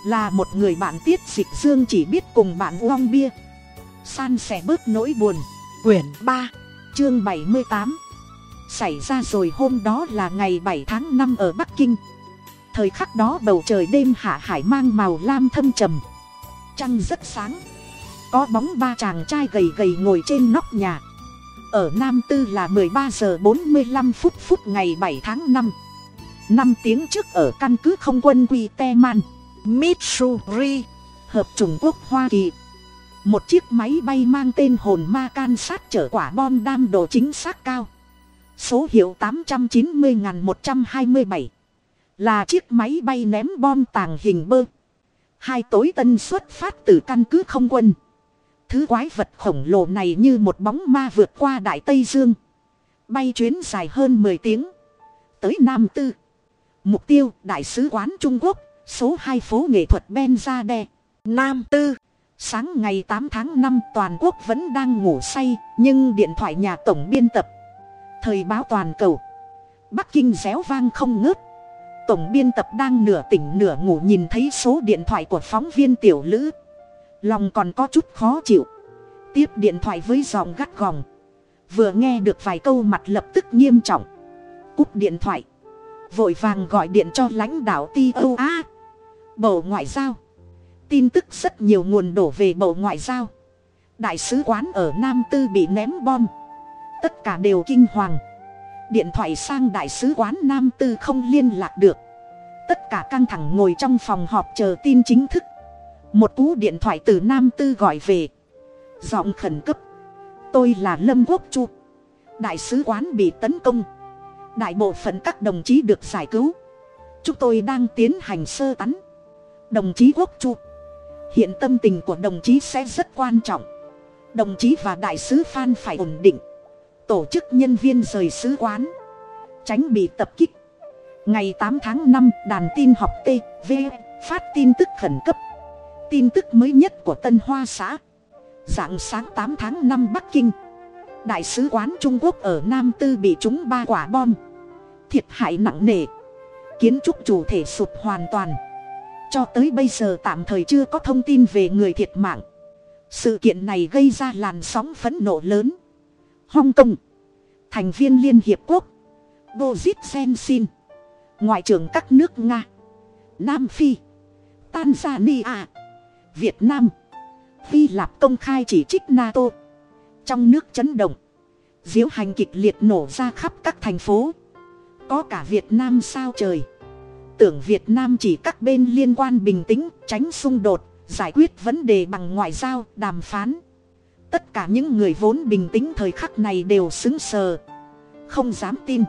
[SPEAKER 1] Là một người bạn tiết dịch dương chỉ biết cùng bạn uong bia. San sẻ bớt nỗi buồn.
[SPEAKER 2] Quyển ba,
[SPEAKER 1] chương bảy mươi tám xảy ra rồi hôm đó là ngày bảy tháng năm ở bắc kinh. Thời khắc đó bầu trời đêm hạ hải mang màu lam thâm trầm. Trăng rất sáng. Có bóng ba chàng trai gầy gầy ngồi trên nóc nhà. Ở nam tư là mười ba giờ bốn mươi lăm phút phút ngày bảy tháng năm. Năm tiếng trước ở căn cứ không quân quy te man
[SPEAKER 2] mitsuri,
[SPEAKER 1] hợp trung quốc hoa kỳ. Một chiếc máy bay mang tên hồn ma can sát chở quả bom đam độ chính xác cao số hiệu tám trăm chín mươi một trăm hai mươi bảy là chiếc máy bay ném bom tàng hình bơ hai tối tân xuất phát từ căn cứ không quân Thứ quái vật khổng lồ này như một bóng ma vượt qua Đại Tây Dương. Bay chuyến dài hơn mười tiếng. Tới Nam Tư. Mục tiêu Đại sứ quán Trung Quốc, số hai phố nghệ thuật Ben Gia Đe.
[SPEAKER 2] Nam Tư.
[SPEAKER 1] sáng ngày tám tháng năm toàn quốc vẫn đang ngủ say nhưng điện thoại nhà tổng biên tập thời báo toàn cầu. Bắc kinh réo vang không ngớt. Tổng biên tập đang nửa tỉnh nửa ngủ nhìn thấy số điện thoại của phóng viên tiểu lữ. Lòng còn có chút khó chịu. Tiếp điện thoại với giọng gắt gỏng. Vừa nghe được vài câu mặt lập tức nghiêm trọng. Cúp điện thoại. Vội vàng gọi điện cho lãnh đạo ti âu a. Bộ ngoại giao. Tin tức rất nhiều nguồn đổ về bộ ngoại giao. Đại sứ quán ở nam tư bị ném bom tất cả đều kinh hoàng. Điện thoại sang đại sứ quán nam tư không liên lạc được. Tất cả căng thẳng ngồi trong phòng họp chờ tin chính thức. Một cú điện thoại từ nam tư gọi về. Giọng khẩn cấp. Tôi là lâm quốc chu. Đại sứ quán bị tấn công. Đại bộ phận các đồng chí được giải cứu. Chúng tôi đang tiến hành sơ tán. Đồng chí quốc chu. Hiện tâm tình của đồng chí sẽ rất quan trọng. Đồng chí và đại sứ phan phải ổn định tổ chức nhân viên rời sứ quán, tránh bị tập kích. Ngày tám tháng năm, đàn tin học tv phát tin tức khẩn cấp. Tin tức mới nhất của tân hoa xã. Dạng sáng tám tháng năm bắc kinh, đại sứ quán trung quốc ở nam tư bị trúng ba quả bom. Thiệt hại nặng nề. Kiến trúc chủ thể sụp hoàn toàn. Cho tới bây giờ tạm thời chưa có thông tin về người thiệt mạng. Sự kiện này gây ra làn sóng phẫn nộ lớn hong kong. Thành viên liên hiệp quốc. Bozit sensin ngoại trưởng các nước nga. Nam phi. Tanzania. Việt nam. Hy lạp công khai chỉ trích nato. Trong nước chấn động. Diễu hành kịch liệt nổ ra khắp các thành phố. Có cả việt nam sao trời. Tưởng việt nam chỉ các bên liên quan bình tĩnh, tránh xung đột, giải quyết vấn đề bằng ngoại giao, đàm phán tất cả những người vốn bình tĩnh thời khắc này đều xứng sờ. Không dám tin.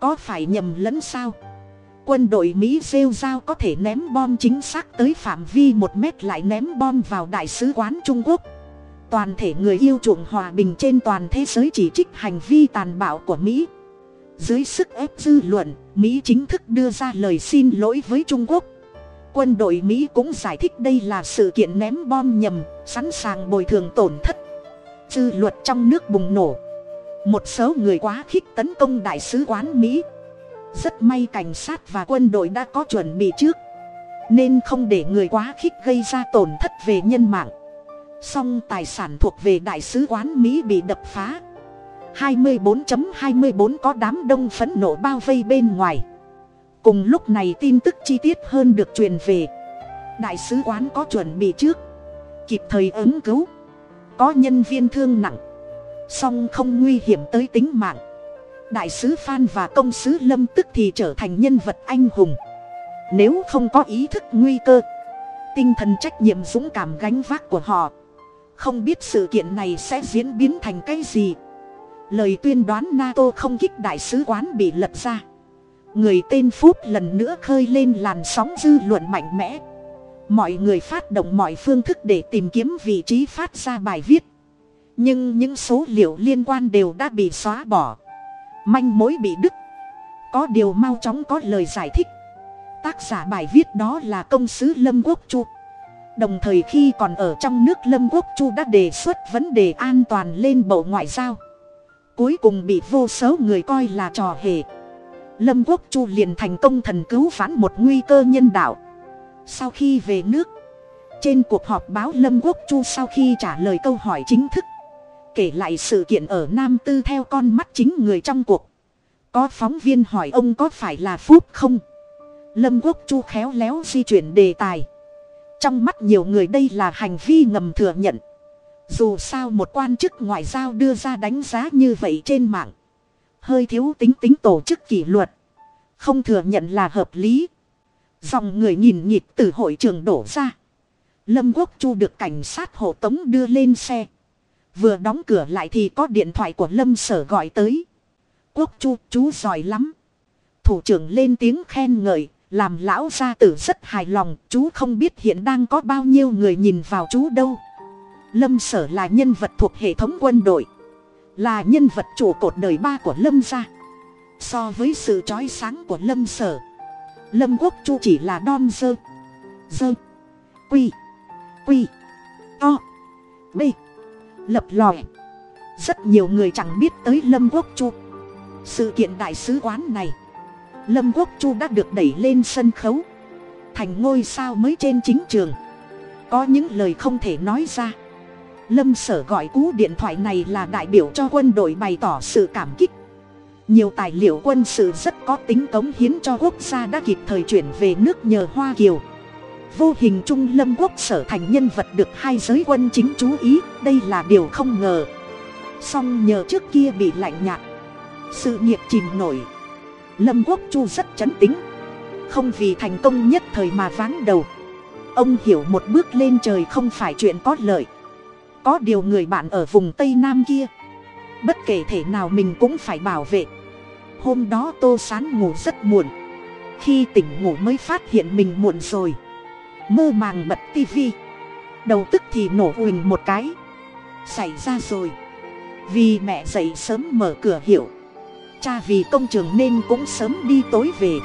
[SPEAKER 1] Có phải nhầm lẫn sao? Quân đội mỹ rêu dao có thể ném bom chính xác tới phạm vi một mét lại ném bom vào đại sứ quán trung quốc. Toàn thể người yêu chuộng hòa bình trên toàn thế giới chỉ trích hành vi tàn bạo của mỹ. Dưới sức ép dư luận, mỹ chính thức đưa ra lời xin lỗi với trung quốc. Quân đội mỹ cũng giải thích đây là sự kiện ném bom nhầm, sẵn sàng bồi thường tổn thất dư luật trong nước bùng nổ. Một số người quá khích tấn công đại sứ quán mỹ. Rất may cảnh sát và quân đội đã có chuẩn bị trước. Nên không để người quá khích gây ra tổn thất về nhân mạng. Song tài sản thuộc về đại sứ quán mỹ bị đập phá. 24.24 có đám đông phẫn nộ bao vây bên ngoài. Cùng lúc này tin tức chi tiết hơn được truyền về. Đại sứ quán có chuẩn bị trước. Kịp thời ứng cứu có nhân viên thương nặng. Song không nguy hiểm tới tính mạng. Đại sứ phan và công sứ lâm tức thì trở thành nhân vật anh hùng. Nếu không có ý thức nguy cơ, tinh thần trách nhiệm dũng cảm gánh vác của họ, không biết sự kiện này sẽ diễn biến thành cái gì. Lời tuyên đoán nato không kích đại sứ quán bị lật ra. Người tên phút lần nữa khơi lên làn sóng dư luận mạnh mẽ mọi người phát động mọi phương thức để tìm kiếm vị trí phát ra bài viết. Nhưng những số liệu liên quan đều đã bị xóa bỏ. Manh mối bị đứt. Có điều mau chóng có lời giải thích. Tác giả bài viết đó là công sứ lâm quốc chu. Đồng thời khi còn ở trong nước, lâm quốc chu đã đề xuất vấn đề an toàn lên bộ ngoại giao. Cuối cùng bị vô số người coi là trò hề. Lâm quốc chu liền thành công thần cứu vãn một nguy cơ nhân đạo sau khi về nước, trên cuộc họp báo lâm quốc chu sau khi trả lời câu hỏi chính thức, kể lại sự kiện ở nam tư theo con mắt chính người trong cuộc, có phóng viên hỏi ông có phải là phúc không? Lâm quốc chu khéo léo di chuyển đề tài. Trong mắt nhiều người đây là hành vi ngầm thừa nhận. Dù sao một quan chức ngoại giao đưa ra đánh giá như vậy trên mạng, hơi thiếu tính tính tổ chức kỷ luật, không thừa nhận là hợp lý dòng người nhìn nhịp từ hội trường đổ ra. Lâm quốc chu được cảnh sát hộ tống đưa lên xe. Vừa đóng cửa lại thì có điện thoại của lâm sở gọi tới. Quốc chu, chú giỏi lắm. Thủ trưởng lên tiếng khen ngợi, làm lão gia tử rất hài lòng, chú không biết hiện đang có bao nhiêu người nhìn vào chú đâu. Lâm sở là nhân vật thuộc hệ thống quân đội, là nhân vật chủ cột đời ba của lâm gia. So với sự trói sáng của lâm sở lâm quốc chu chỉ là đom dơ dơ quy quy to, b lập lòi rất nhiều người chẳng biết tới lâm quốc chu. Sự kiện đại sứ quán này lâm quốc chu đã được đẩy lên sân khấu thành ngôi sao mới trên chính trường. Có những lời không thể nói ra. Lâm sở gọi cú điện thoại này là đại biểu cho quân đội bày tỏ sự cảm kích nhiều tài liệu quân sự rất có tính cống hiến cho quốc gia đã kịp thời chuyển về nước nhờ hoa kiều. Vô hình trung lâm quốc sở thành nhân vật được hai giới quân chính chú ý, đây là điều không ngờ. Song nhờ trước kia bị lạnh nhạt, sự nghiệp chìm nổi. Lâm quốc chu rất chấn tính không vì thành công nhất thời mà váng đầu. Ông hiểu một bước lên trời không phải chuyện có lợi. Có điều người bạn ở vùng tây nam kia, bất kể thể nào mình cũng phải bảo vệ hôm đó tô sán ngủ rất muộn. Khi tỉnh ngủ mới phát hiện mình muộn rồi. Mơ màng bật tivi. Đầu tức thì nổ uỳnh một cái. Xảy ra rồi. Vì mẹ dậy sớm mở cửa hiệu. Cha vì công trường nên cũng sớm đi tối về.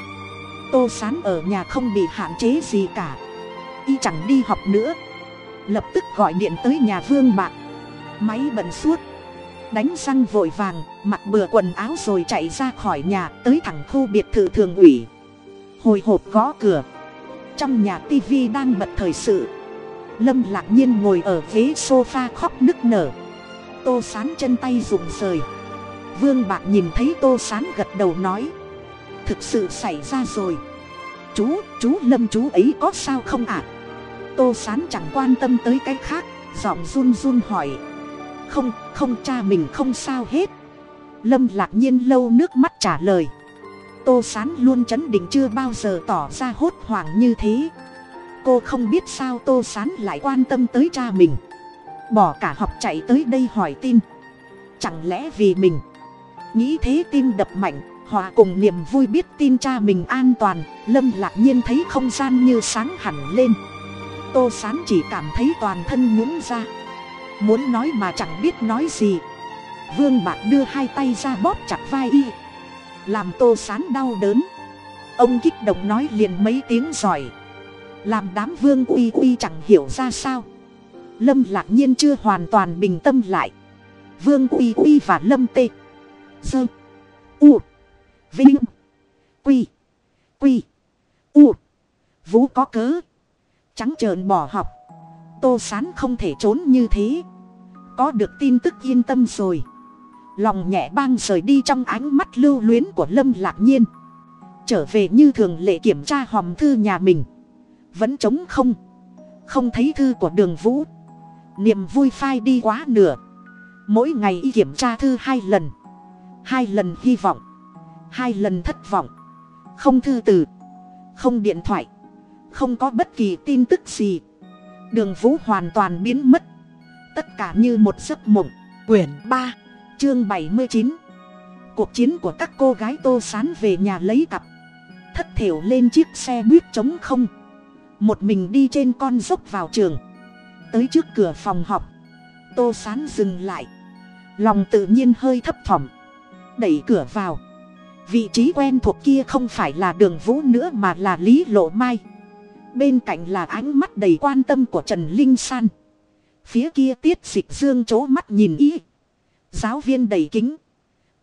[SPEAKER 1] Tô sán ở nhà không bị hạn chế gì cả. Y chẳng đi học nữa. Lập tức gọi điện tới nhà vương bạc. Máy bận suốt đánh răng vội vàng, mặc bừa quần áo rồi chạy ra khỏi nhà, tới thẳng khu biệt thự thường ủy. Hồi hộp gõ cửa. Trong nhà TV đang bật thời sự. Lâm lạc nhiên ngồi ở ghế s o f a khóc nức nở. Tô sán chân tay rụng rời. Vương bạc nhìn thấy tô sán gật đầu nói, thực sự xảy ra rồi. Chú chú lâm chú ấy có sao không ạ? À? tô sán chẳng quan tâm tới cái khác, giọng run run hỏi không không cha mình không sao hết. Lâm lạc nhiên lâu nước mắt trả lời. Tô sán luôn chấn định chưa bao giờ tỏ ra hốt hoảng như thế. Cô không biết sao tô sán lại quan tâm tới cha mình. Bỏ cả học chạy tới đây hỏi tin. Chẳng lẽ vì mình? Nghĩ thế tim đập mạnh, hòa cùng niềm vui biết tin cha mình an toàn, lâm lạc nhiên thấy không gian như sáng hẳn lên. Tô sán chỉ cảm thấy toàn thân nhũng ra muốn nói mà chẳng biết nói gì. Vương bạc đưa hai tay ra bóp chặt vai y, làm tô sán đau đớn. Ông kích động nói liền mấy tiếng giỏi. Làm đám vương uy uy chẳng hiểu ra sao. Lâm lạc nhiên chưa hoàn toàn bình tâm lại. Vương uy uy và lâm tê. Dơ. U. Vinh. Quy. Quy. U. Vũ có cớ. Trắng trợn bỏ học tô sán không thể trốn như thế. Có được tin tức yên tâm rồi. Lòng nhẹ bang rời đi trong ánh mắt lưu luyến của lâm lạc nhiên. Trở về như thường lệ kiểm tra hòm thư nhà mình. Vẫn trống không. Không thấy thư của đường vũ. Niềm vui phai đi quá nửa. Mỗi ngày y kiểm tra thư hai lần. Hai lần hy vọng. Hai lần thất vọng. Không thư từ. Không điện thoại. Không có bất kỳ tin tức gì đường vũ hoàn toàn biến mất. Tất cả như một giấc mộng.
[SPEAKER 2] Quyển ba,
[SPEAKER 1] chương bảy mươi chín. Cuộc chiến của các cô gái tô sán về nhà lấy cặp. Thất thểu lên chiếc xe buýt trống không. Một mình đi trên con dốc vào trường. Tới trước cửa phòng học. Tô sán dừng lại. Lòng tự nhiên hơi thấp thỏm. Đẩy cửa vào. Vị trí quen thuộc kia không phải là đường vũ nữa mà là lý lộ mai bên cạnh là ánh mắt đầy quan tâm của trần linh san. Phía kia tiết dịch dương c mắt nhìn ý giáo viên đầy kính.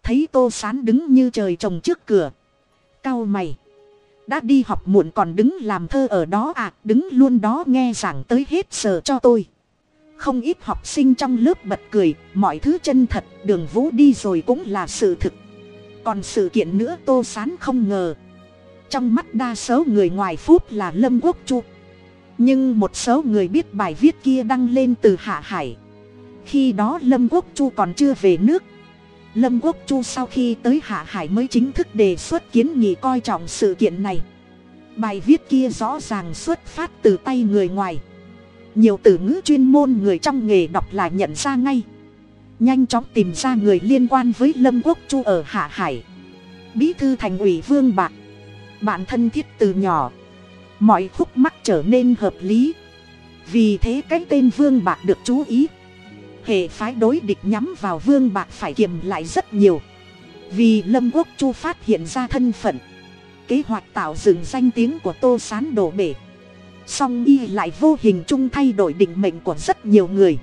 [SPEAKER 1] Thấy tô sán đứng như trời trồng trước cửa. Cao mày. Đã đi học muộn còn đứng làm thơ ở đó à đứng luôn đó nghe giảng tới hết giờ cho tôi. Không ít học sinh trong lớp bật cười, mọi thứ chân thật, đường vũ đi rồi cũng là sự thực. Còn sự kiện nữa tô sán không ngờ trong mắt đa số người ngoài phút là lâm quốc chu. Nhưng một số người biết bài viết kia đăng lên từ hạ hải. Khi đó lâm quốc chu còn chưa về nước. Lâm quốc chu sau khi tới hạ hải mới chính thức đề xuất kiến nghị coi trọng sự kiện này. Bài viết kia rõ ràng xuất phát từ tay người ngoài. Nhiều từ ngữ chuyên môn người trong nghề đọc là nhận ra ngay. Nhanh chóng tìm ra người liên quan với lâm quốc chu ở hạ hải. Bí thư thành ủy vương bạc bạn thân thiết từ nhỏ. Mọi khúc mắc trở nên hợp lý. Vì thế cái tên vương bạc được chú ý. Hệ phái đối địch nhắm vào vương bạc phải kiềm lại rất nhiều. Vì lâm quốc chu phát hiện ra thân phận. Kế hoạch tạo dựng danh tiếng của tô sán đổ bể. Song y lại vô hình chung thay đổi định mệnh của rất nhiều người.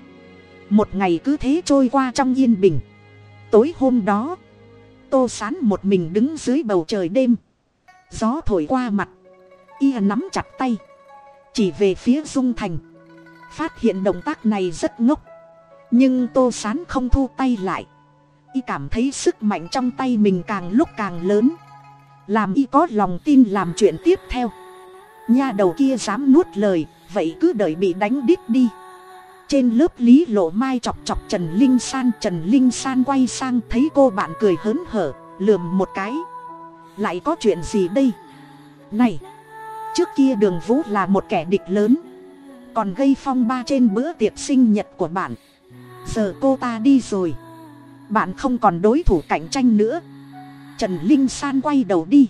[SPEAKER 1] Một ngày cứ thế trôi qua trong yên bình. Tối hôm đó, tô sán một mình đứng dưới bầu trời đêm gió thổi qua mặt. Y nắm chặt tay. Chỉ về phía dung thành. Phát hiện động tác này rất ngốc. Nhưng tô sán không thu tay lại. Y cảm thấy sức mạnh trong tay mình càng lúc càng lớn. Làm y có lòng tin làm chuyện tiếp theo. Nha đầu kia dám nuốt lời, vậy cứ đợi bị đánh đít đi. Trên lớp lý lộ mai chọc chọc trần linh san, trần linh san quay sang thấy cô bạn cười hớn hở, lườm một cái lại có chuyện gì đây? Này, trước kia đường vũ là một kẻ địch lớn, còn gây phong ba trên bữa tiệc sinh nhật của bạn. Giờ cô ta đi rồi, bạn không còn đối thủ cạnh tranh nữa. Trần linh san quay đầu đi,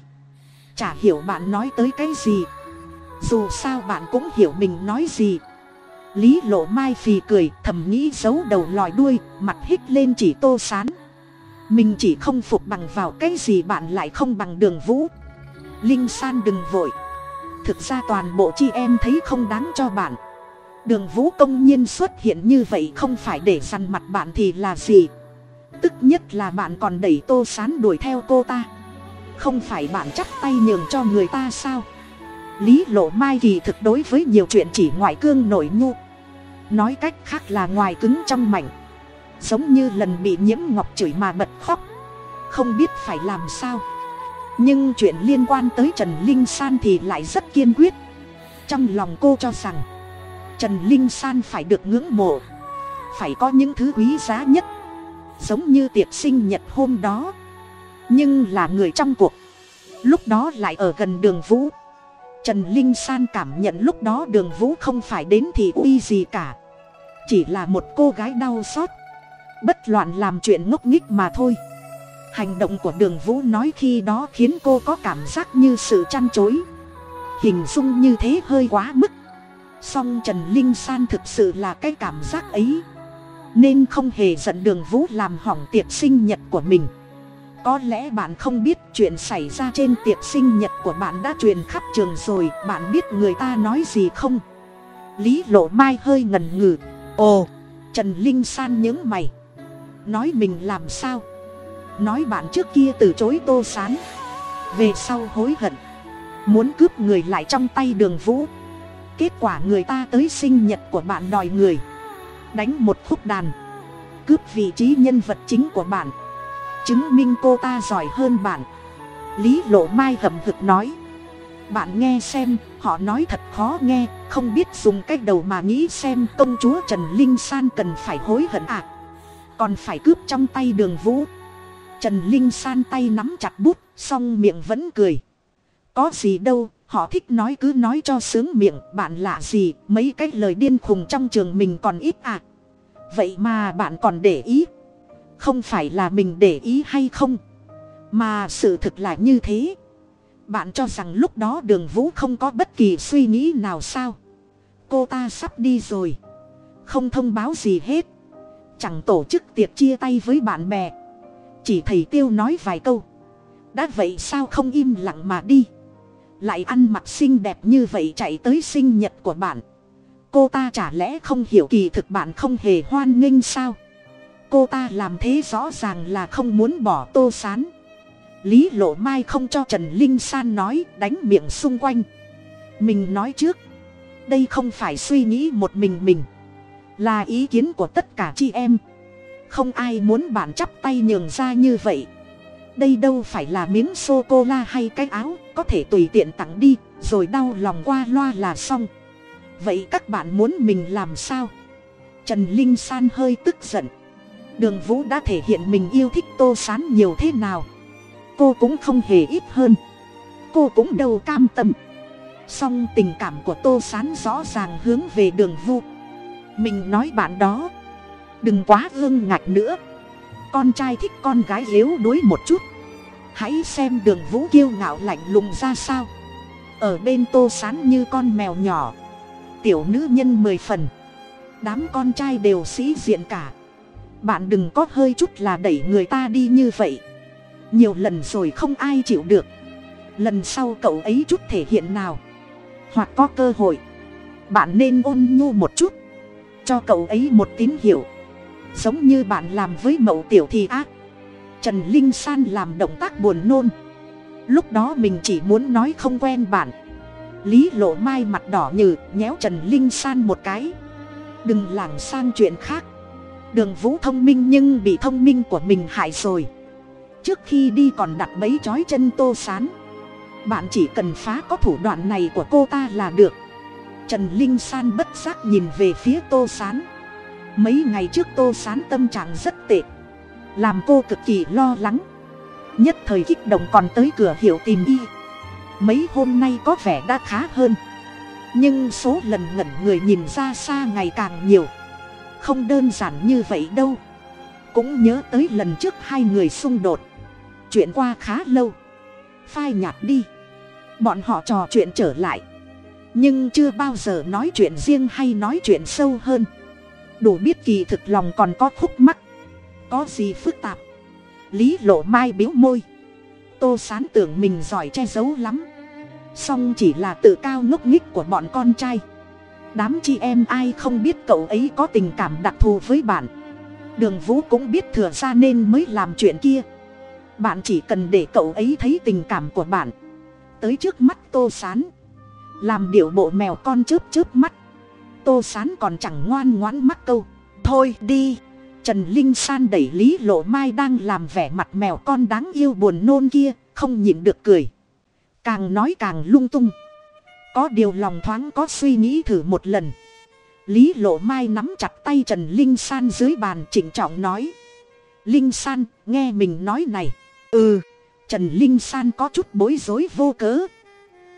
[SPEAKER 1] chả hiểu bạn nói tới cái gì. Dù sao bạn cũng hiểu mình nói gì. Lý lộ mai phì cười, thầm nghĩ giấu đầu lòi đuôi, mặt hít lên chỉ tô sán mình chỉ không phục bằng vào cái gì bạn lại không bằng đường vũ. Linh san đừng vội. Thực ra toàn bộ chi em thấy không đáng cho bạn. Đường vũ công nhiên xuất hiện như vậy không phải để săn mặt bạn thì là gì? Tức nhất là bạn còn đẩy tô sán đuổi theo cô ta. Không phải bạn chắp tay nhường cho người ta sao? Lý lộ mai kỳ thực đối với nhiều chuyện chỉ ngoại cương nổi nhu. Nói cách khác là ngoài cứng trong mảnh giống như lần bị nhiễm ngọc chửi mà bật khóc. Không biết phải làm sao. Nhưng chuyện liên quan tới trần linh san thì lại rất kiên quyết. Trong lòng cô cho rằng, trần linh san phải được ngưỡng mộ. Phải có những thứ quý giá nhất. Giống như tiệc sinh nhật hôm đó. Nhưng là người trong cuộc. Lúc đó lại ở gần đường vũ. Trần linh san cảm nhận lúc đó đường vũ không phải đến thì uy gì cả. Chỉ là một cô gái đau xót bất loạn làm chuyện ngốc nghích mà thôi. Hành động của đường vũ nói khi đó khiến cô có cảm giác như sự chăn chối. Hình dung như thế hơi quá mức. Song trần linh san thực sự là cái cảm giác ấy. Nên không hề giận đường vũ làm hỏng tiệc sinh nhật của mình. Có lẽ bạn không biết chuyện xảy ra trên tiệc sinh nhật của bạn đã truyền khắp trường rồi, bạn biết người ta nói gì không? Lý lộ mai hơi ngần ngừ. Ồ, trần linh san những mày nói mình làm sao. Nói bạn trước kia từ chối tô sán. Về sau hối hận. Muốn cướp người lại trong tay đường vũ. Kết quả người ta tới sinh nhật của bạn đòi người. Đánh một khúc đàn. Cướp vị trí nhân vật chính của bạn. Chứng minh cô ta giỏi hơn bạn. Lý lộ mai hậm hực nói. Bạn nghe xem, họ nói thật khó nghe, không biết dùng cách đầu mà nghĩ xem công chúa trần linh san cần phải hối hận à còn phải cướp trong tay đường vũ. Trần linh san tay nắm chặt bút, song miệng vẫn cười. Có gì đâu, họ thích nói cứ nói cho sướng miệng, bạn lạ gì, mấy cái lời điên khùng trong trường mình còn ít à. Vậy mà bạn còn để ý. Không phải là mình để ý hay không? Mà sự thực là như thế. Bạn cho rằng lúc đó đường vũ không có bất kỳ suy nghĩ nào sao? Cô ta sắp đi rồi. Không thông báo gì hết chẳng tổ chức tiệc chia tay với bạn bè. Chỉ thầy tiêu nói vài câu. Đã vậy sao không im lặng mà đi? Lại ăn mặc xinh đẹp như vậy chạy tới sinh nhật của bạn. Cô ta chả lẽ không hiểu kỳ thực bạn không hề hoan nghênh sao? Cô ta làm thế rõ ràng là không muốn bỏ tô sán. Lý lộ mai không cho trần linh san nói, đánh miệng xung quanh. Mình nói trước. Đây không phải suy nghĩ một mình mình là ý kiến của tất cả chị em. Không ai muốn bạn chắp tay nhường ra như vậy. Đây đâu phải là miếng sô cô la hay cái áo, có thể tùy tiện tặng đi, rồi đau lòng qua loa là xong. Vậy các bạn muốn mình làm sao? Trần linh san hơi tức giận. Đường vũ đã thể hiện mình yêu thích tô sán nhiều thế nào? Cô cũng không hề ít hơn. Cô cũng đâu cam tâm. Song tình cảm của tô sán rõ ràng hướng về đường vu mình nói bạn đó. Đừng quá ương ngạch nữa. Con trai thích con gái yếu đuối một chút. Hãy xem đường vũ kiêu ngạo lạnh lùng ra sao. Ở bên tô sán như con mèo nhỏ. Tiểu nữ nhân mười phần. Đám con trai đều sĩ diện cả. Bạn đừng có hơi chút là đẩy người ta đi như vậy. Nhiều lần rồi không ai chịu được. Lần sau cậu ấy chút thể hiện nào. Hoặc có cơ hội. Bạn nên ôn nhu một chút cho cậu ấy một tín hiệu. Giống như bạn làm với mậu tiểu thì ác trần linh san làm động tác buồn nôn. Lúc đó mình chỉ muốn nói không quen bạn. Lý lộ mai mặt đỏ nhừ, nhéo trần linh san một cái. Đừng lảng sang chuyện khác. Đường vũ thông minh nhưng bị thông minh của mình hại rồi. Trước khi đi còn đặt bẫy chói chân tô sán. Bạn chỉ cần phá có thủ đoạn này của cô ta là được trần linh san bất giác nhìn về phía tô sán. Mấy ngày trước tô sán tâm trạng rất tệ, làm cô cực kỳ lo lắng. Nhất thời kích động còn tới cửa hiệu tìm y. Mấy hôm nay có vẻ đã khá hơn, nhưng số lần ngẩn người nhìn ra xa ngày càng nhiều. Không đơn giản như vậy đâu. Cũng nhớ tới lần trước hai người xung đột. Chuyện qua khá lâu. Phai nhạt đi. Bọn họ trò chuyện trở lại nhưng chưa bao giờ nói chuyện riêng hay nói chuyện sâu hơn. Đủ biết kỳ thực lòng còn có khúc mắc, có gì phức tạp. Lý lộ mai biếu môi. Tô sán tưởng mình giỏi che giấu lắm. Song chỉ là tự cao ngốc nghích của bọn con trai. Đám chị em ai không biết cậu ấy có tình cảm đặc thù với bạn. Đường vũ cũng biết thừa ra nên mới làm chuyện kia. Bạn chỉ cần để cậu ấy thấy tình cảm của bạn. Tới trước mắt tô sán làm điệu bộ mèo con chớp chớp mắt. Tô sán còn chẳng ngoan ngoãn mắc câu. Thôi đi. Trần linh san đẩy lý lộ mai đang làm vẻ mặt mèo con đáng yêu buồn nôn kia, không nhịn được cười. Càng nói càng lung tung. Có điều lòng thoáng có suy nghĩ thử một lần. Lý lộ mai nắm chặt tay trần linh san dưới bàn trịnh trọng nói. Linh san, nghe mình nói này. Ừ trần linh san có chút bối rối vô cớ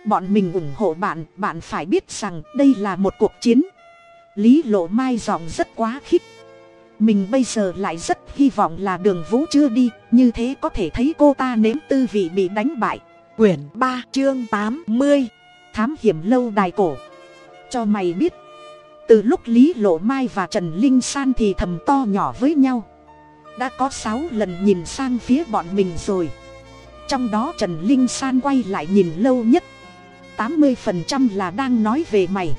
[SPEAKER 1] bọn mình ủng hộ bạn bạn phải biết rằng đây là một cuộc chiến. Lý lộ mai giọng rất quá khích. Mình bây giờ lại rất hy vọng là đường vũ chưa đi, như thế có thể thấy cô ta nếm tư vị bị đánh bại.
[SPEAKER 2] Quyển ba, chương tám mươi,
[SPEAKER 1] thám hiểm lâu đài cổ. Cho mày biết, từ lúc lý lộ mai và trần linh san thì thầm to nhỏ với nhau. Đã có sáu lần nhìn sang phía bọn mình rồi. Trong đó trần linh san quay lại nhìn lâu nhất tám mươi phần trăm là đang nói về mày.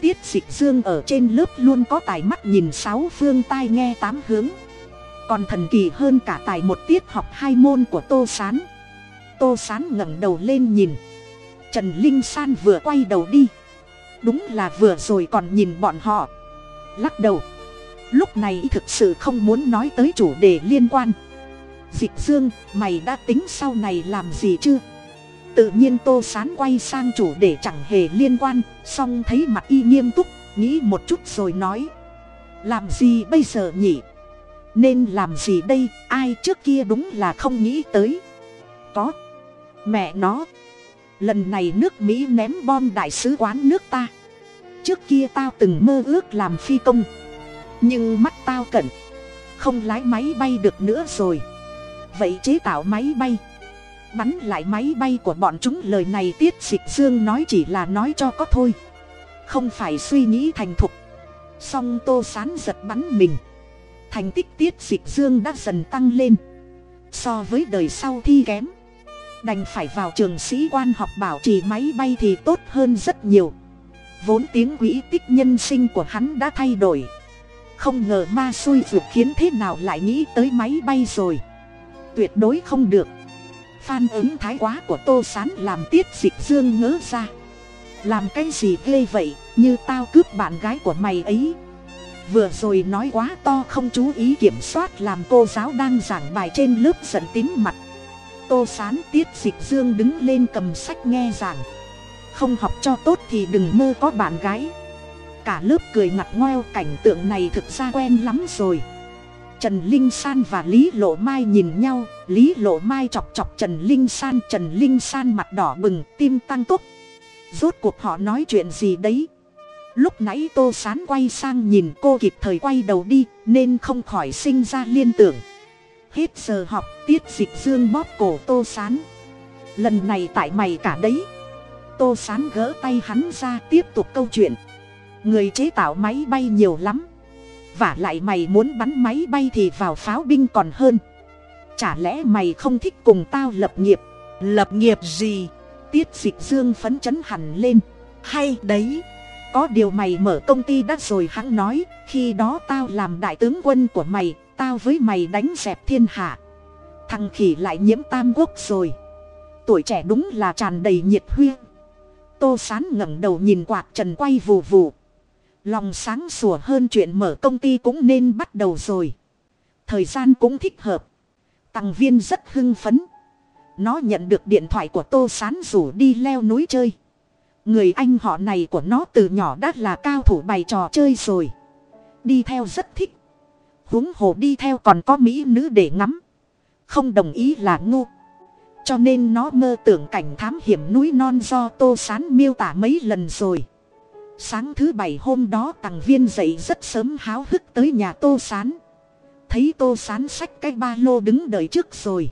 [SPEAKER 1] Tiết dịch dương ở trên lớp luôn có tài mắt nhìn sáu phương tai nghe tám hướng. Còn thần kỳ hơn cả tài một tiết học hai môn của tô s á n tô s á n ngẩng đầu lên nhìn. Trần linh san vừa quay đầu đi. Đúng là vừa rồi còn nhìn bọn họ. Lắc đầu. Lúc này thực sự không muốn nói tới chủ đề liên quan. Dịch dương, mày đã tính sau này làm gì chưa? Tự nhiên tô sán quay sang chủ để chẳng hề liên quan, song thấy mặt y nghiêm túc, nghĩ một chút rồi nói. Làm gì bây giờ nhỉ? Nên làm gì đây? Ai trước kia đúng là không nghĩ tới. Có. Mẹ nó. Lần này nước mỹ ném bom đại sứ quán nước ta. Trước kia tao từng mơ ước làm phi công. Nhưng mắt tao cẩn không lái máy bay được nữa rồi. Vậy chế tạo máy bay bắn lại máy bay của bọn chúng. Lời này tiết dịch dương nói chỉ là nói cho có thôi. Không phải suy nghĩ thành thục. Song tô sán giật bắn mình. Thành tích tiết dịch dương đã dần tăng lên. So với đời sau thi kém, đành phải vào trường sĩ quan học bảo trì máy bay thì tốt hơn rất nhiều. Vốn tiếng quỹ tích nhân sinh của hắn đã thay đổi. Không ngờ ma xui ruột khiến thế nào lại nghĩ tới máy bay rồi. Tuyệt đối không được phan ứng thái quá của tô s á n làm tiết dịch dương ngớ ra. Làm cái gì ghê vậy, như tao cướp bạn gái của mày ấy. Vừa rồi nói quá to không chú ý kiểm soát làm cô giáo đang giảng bài trên lớp giận tím mặt. Tô s á n tiết dịch dương đứng lên cầm sách nghe giảng. Không học cho tốt thì đừng mơ có bạn gái. Cả lớp cười ngặt ngoeo, cảnh tượng này thực ra quen lắm rồi trần linh san và lý lộ mai nhìn nhau. Lý lộ mai chọc chọc trần linh san. Trần linh san mặt đỏ bừng, tim tăng tốc. Rốt cuộc họ nói chuyện gì đấy? Lúc nãy tô sán quay sang nhìn cô kịp thời quay đầu đi, nên không khỏi sinh ra liên tưởng. Hết giờ học, tiết dịch dương bóp cổ tô sán. Lần này tại mày cả đấy. Tô sán gỡ tay hắn ra, tiếp tục câu chuyện. Người chế tạo máy bay nhiều lắm vả lại mày muốn bắn máy bay thì vào pháo binh còn hơn. Chả lẽ mày không thích cùng tao lập nghiệp?
[SPEAKER 2] Lập nghiệp gì?
[SPEAKER 1] Tiết dịch dương phấn chấn hẳn lên.
[SPEAKER 2] Hay đấy,
[SPEAKER 1] có điều mày mở công ty đã rồi hắn nói, khi đó tao làm đại tướng quân của mày, tao với mày đánh dẹp thiên hạ. Thằng khỉ lại nhiễm tam quốc rồi. Tuổi trẻ đúng là tràn đầy nhiệt huyên tô sán ngẩng đầu nhìn quạt trần quay vù vù lòng sáng sủa hơn chuyện mở công ty cũng nên bắt đầu rồi. Thời gian cũng thích hợp. Tăng viên rất hưng phấn. Nó nhận được điện thoại của tô sán rủ đi leo núi chơi. Người anh họ này của nó từ nhỏ đã là cao thủ bày trò chơi rồi. Đi theo rất thích. Huống hồ đi theo còn có mỹ nữ để ngắm. Không đồng ý là ngu. Cho nên nó mơ tưởng cảnh thám hiểm núi non do tô sán miêu tả mấy lần rồi sáng thứ bảy hôm đó tằng viên dậy rất sớm háo hức tới nhà tô sán. Thấy tô sán xách cái ba lô đứng đợi trước rồi.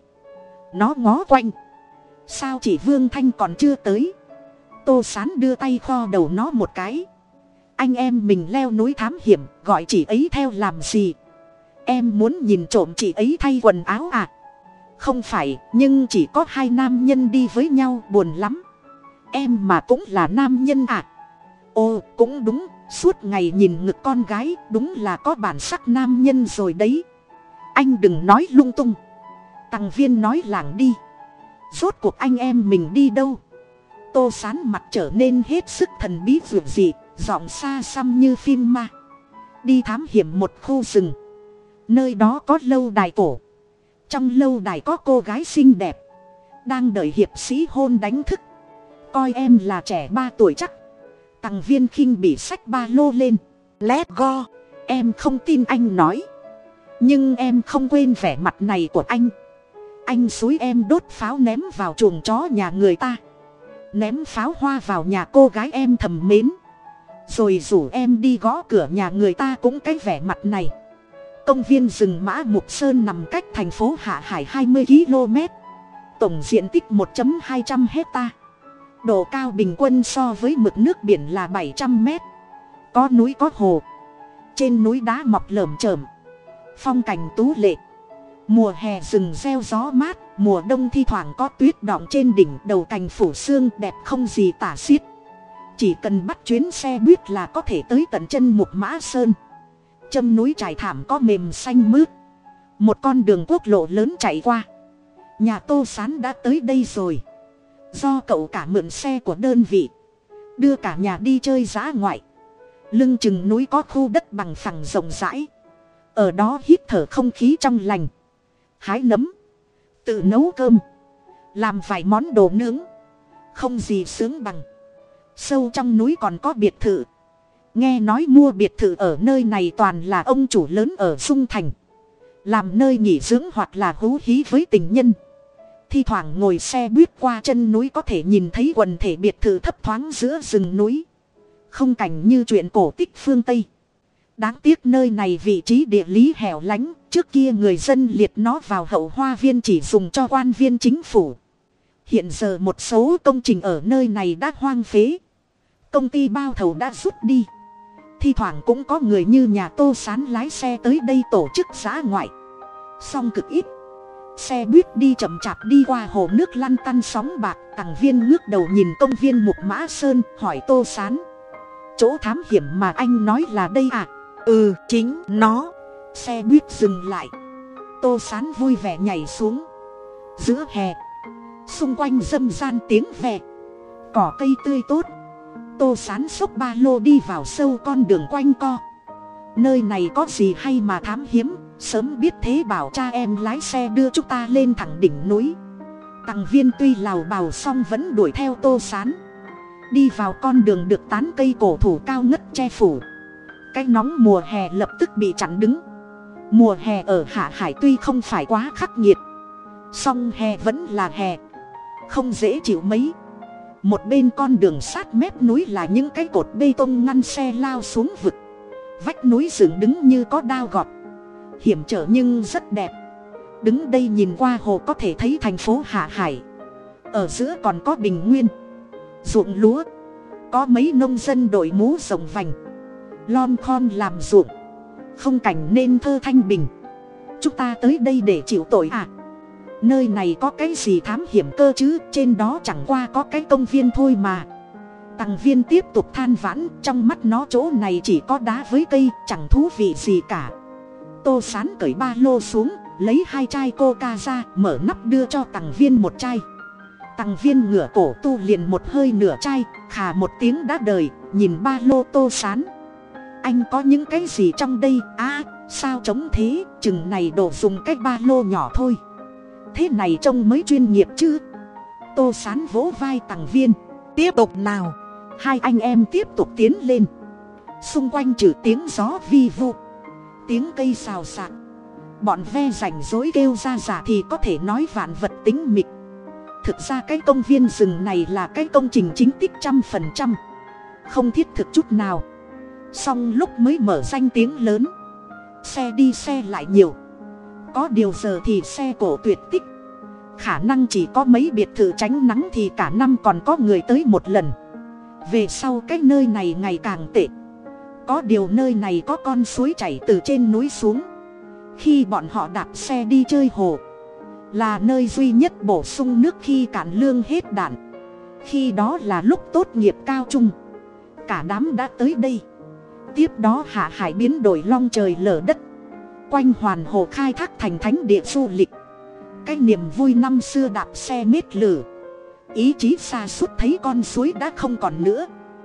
[SPEAKER 1] Nó ngó quanh. Sao chỉ vương thanh còn chưa tới? Tô sán đưa tay kho đầu nó một cái. Anh em mình leo núi thám hiểm, gọi chị ấy theo làm gì? Em muốn nhìn trộm chị ấy thay quần áo à? Không phải, nhưng chỉ có hai nam nhân đi với nhau, buồn lắm. Em mà cũng là nam nhân à? Ồ cũng đúng, suốt ngày nhìn ngực con gái, đúng là có bản sắc nam nhân rồi đấy. Anh đừng nói lung tung. Tăng viên nói làng đi. Rốt cuộc anh em mình đi đâu? Tô sán mặt trở nên hết sức thần bí vượt dị, giọng xa xăm như phim ma. Đi thám hiểm một khu rừng. Nơi đó có lâu đài cổ. Trong lâu đài có cô gái xinh đẹp. Đang đợi hiệp sĩ hôn đánh thức. Coi em là trẻ ba tuổi chắc tằng viên khinh bị sách ba lô lên. Lét go, em không tin anh nói. Nhưng em không quên vẻ mặt này của anh. Anh xúi em đốt pháo ném vào chuồng chó nhà người ta. Ném pháo hoa vào nhà cô gái em thầm mến. Rồi rủ em đi gõ cửa nhà người ta cũng cái vẻ mặt này. Công viên rừng mã mục sơn nằm cách thành phố hạ hải hai mươi km tổng diện tích một hai trăm hecta độ cao bình quân so với mực nước biển là bảy trăm mét. Có núi có hồ. Trên núi đá mọc lởm chởm. Phong cảnh tú lệ. Mùa hè rừng reo gió mát, mùa đông thi thoảng có tuyết đọng trên đỉnh đầu cành phủ xương đẹp không gì tả xiết. Chỉ cần bắt chuyến xe buýt là có thể tới tận chân mục mã sơn. Châm núi trải thảm có mềm xanh mướt. Một con đường quốc lộ lớn chạy qua. Nhà tô sán đã tới đây rồi do cậu cả mượn xe của đơn vị, đưa cả nhà đi chơi giã ngoại. Lưng chừng núi có khu đất bằng phẳng rộng rãi. Ở đó hít thở không khí trong lành. Hái nấm, tự nấu cơm, làm vài món đồ nướng, không gì sướng bằng. Sâu trong núi còn có biệt thự. Nghe nói mua biệt thự ở nơi này toàn là ông chủ lớn ở dung thành. Làm nơi nghỉ dưỡng hoặc là hú hí với tình nhân thi thoảng ngồi xe buýt qua chân núi có thể nhìn thấy quần thể biệt thự thấp thoáng giữa rừng núi. Không cảnh như chuyện cổ tích phương tây. Đáng tiếc nơi này vị trí địa lý hẻo lánh, trước kia người dân liệt nó vào hậu hoa viên chỉ dùng cho quan viên chính phủ. Hiện giờ một số công trình ở nơi này đã hoang phế. Công ty bao thầu đã rút đi. Thi thoảng cũng có người như nhà tô sán lái xe tới đây tổ chức giã ngoại. Song cực ít xe buýt đi chậm chạp đi qua hồ nước lăn tăn sóng bạc tằng viên ngước đầu nhìn công viên mục mã sơn, hỏi tô sán. Chỗ thám hiểm mà anh nói là đây à?
[SPEAKER 2] Ừ chính nó.
[SPEAKER 1] Xe buýt dừng lại. Tô sán vui vẻ nhảy xuống. Giữa hè, xung quanh dâm gian tiếng vẹ cỏ cây tươi tốt. Tô sán xốc ba lô đi vào sâu con đường quanh co. Nơi này có gì hay mà thám hiếm? Sớm biết thế bảo cha em lái xe đưa chúng ta lên thẳng đỉnh núi. Tằng viên tuy lào bào xong vẫn đuổi theo tô sán. Đi vào con đường được tán cây cổ thủ cao ngất che phủ. Cái nóng mùa hè lập tức bị chặn đứng. Mùa hè ở hạ hải tuy không phải quá khắc nghiệt, song hè vẫn là hè, không dễ chịu mấy. Một bên con đường sát mép núi là những cái cột bê tông ngăn xe lao xuống vực, vách núi dựng đứng như có đao gọt hiểm trở nhưng rất đẹp. Đứng đây nhìn qua hồ có thể thấy thành phố hạ hải. Ở giữa còn có bình nguyên, ruộng lúa, có mấy nông dân đội mũ rồng vành, lon khon làm ruộng. Không cảnh nên thơ thanh bình. Chúng ta tới đây để chịu tội à? Nơi này có cái gì thám hiểm cơ chứ? Trên đó chẳng qua có cái công viên thôi mà. Tằng viên tiếp tục than vãn, trong mắt nó chỗ này chỉ có đá với cây, chẳng thú vị gì cả tô sán cởi ba lô xuống, lấy hai chai coca ra, mở nắp đưa cho tằng viên một chai. Tằng viên ngửa cổ tu liền một hơi nửa chai, khà một tiếng đã đời, nhìn ba lô tô sán. Anh có những cái gì trong đây? À sao chống thế? Chừng này đồ dùng cái ba lô nhỏ thôi. Thế này trông mới chuyên nghiệp chứ? Tô sán vỗ vai tằng viên.
[SPEAKER 2] Tiếp tục nào.
[SPEAKER 1] Hai anh em tiếp tục tiến lên. Xung quanh trừ tiếng gió vi vu tiếng cây xào xạc. Bọn ve rảnh rối kêu ra giả thì có thể nói vạn vật tính mịch. Thực ra cái công viên rừng này là cái công trình chính tích trăm phần trăm. Không thiết thực chút nào. Song lúc mới mở danh tiếng lớn. Xe đi xe lại nhiều. Có điều giờ thì xe cổ tuyệt tích. Khả năng chỉ có mấy biệt thự tránh nắng thì cả năm còn có người tới một lần. Về sau cái nơi này ngày càng tệ có điều nơi này có con suối chảy từ trên núi xuống. Khi bọn họ đạp xe đi chơi hồ, là nơi duy nhất bổ sung nước khi cạn lương hết đạn. Khi đó là lúc tốt nghiệp cao trung. Cả đám đã tới đây. Tiếp đó hạ hải biến đổi long trời lở đất. Quanh hoàn hồ khai thác thành thánh địa du lịch. Cái niềm vui năm xưa đạp xe mết lử. Ý chí xa suốt thấy con suối đã không còn nữa.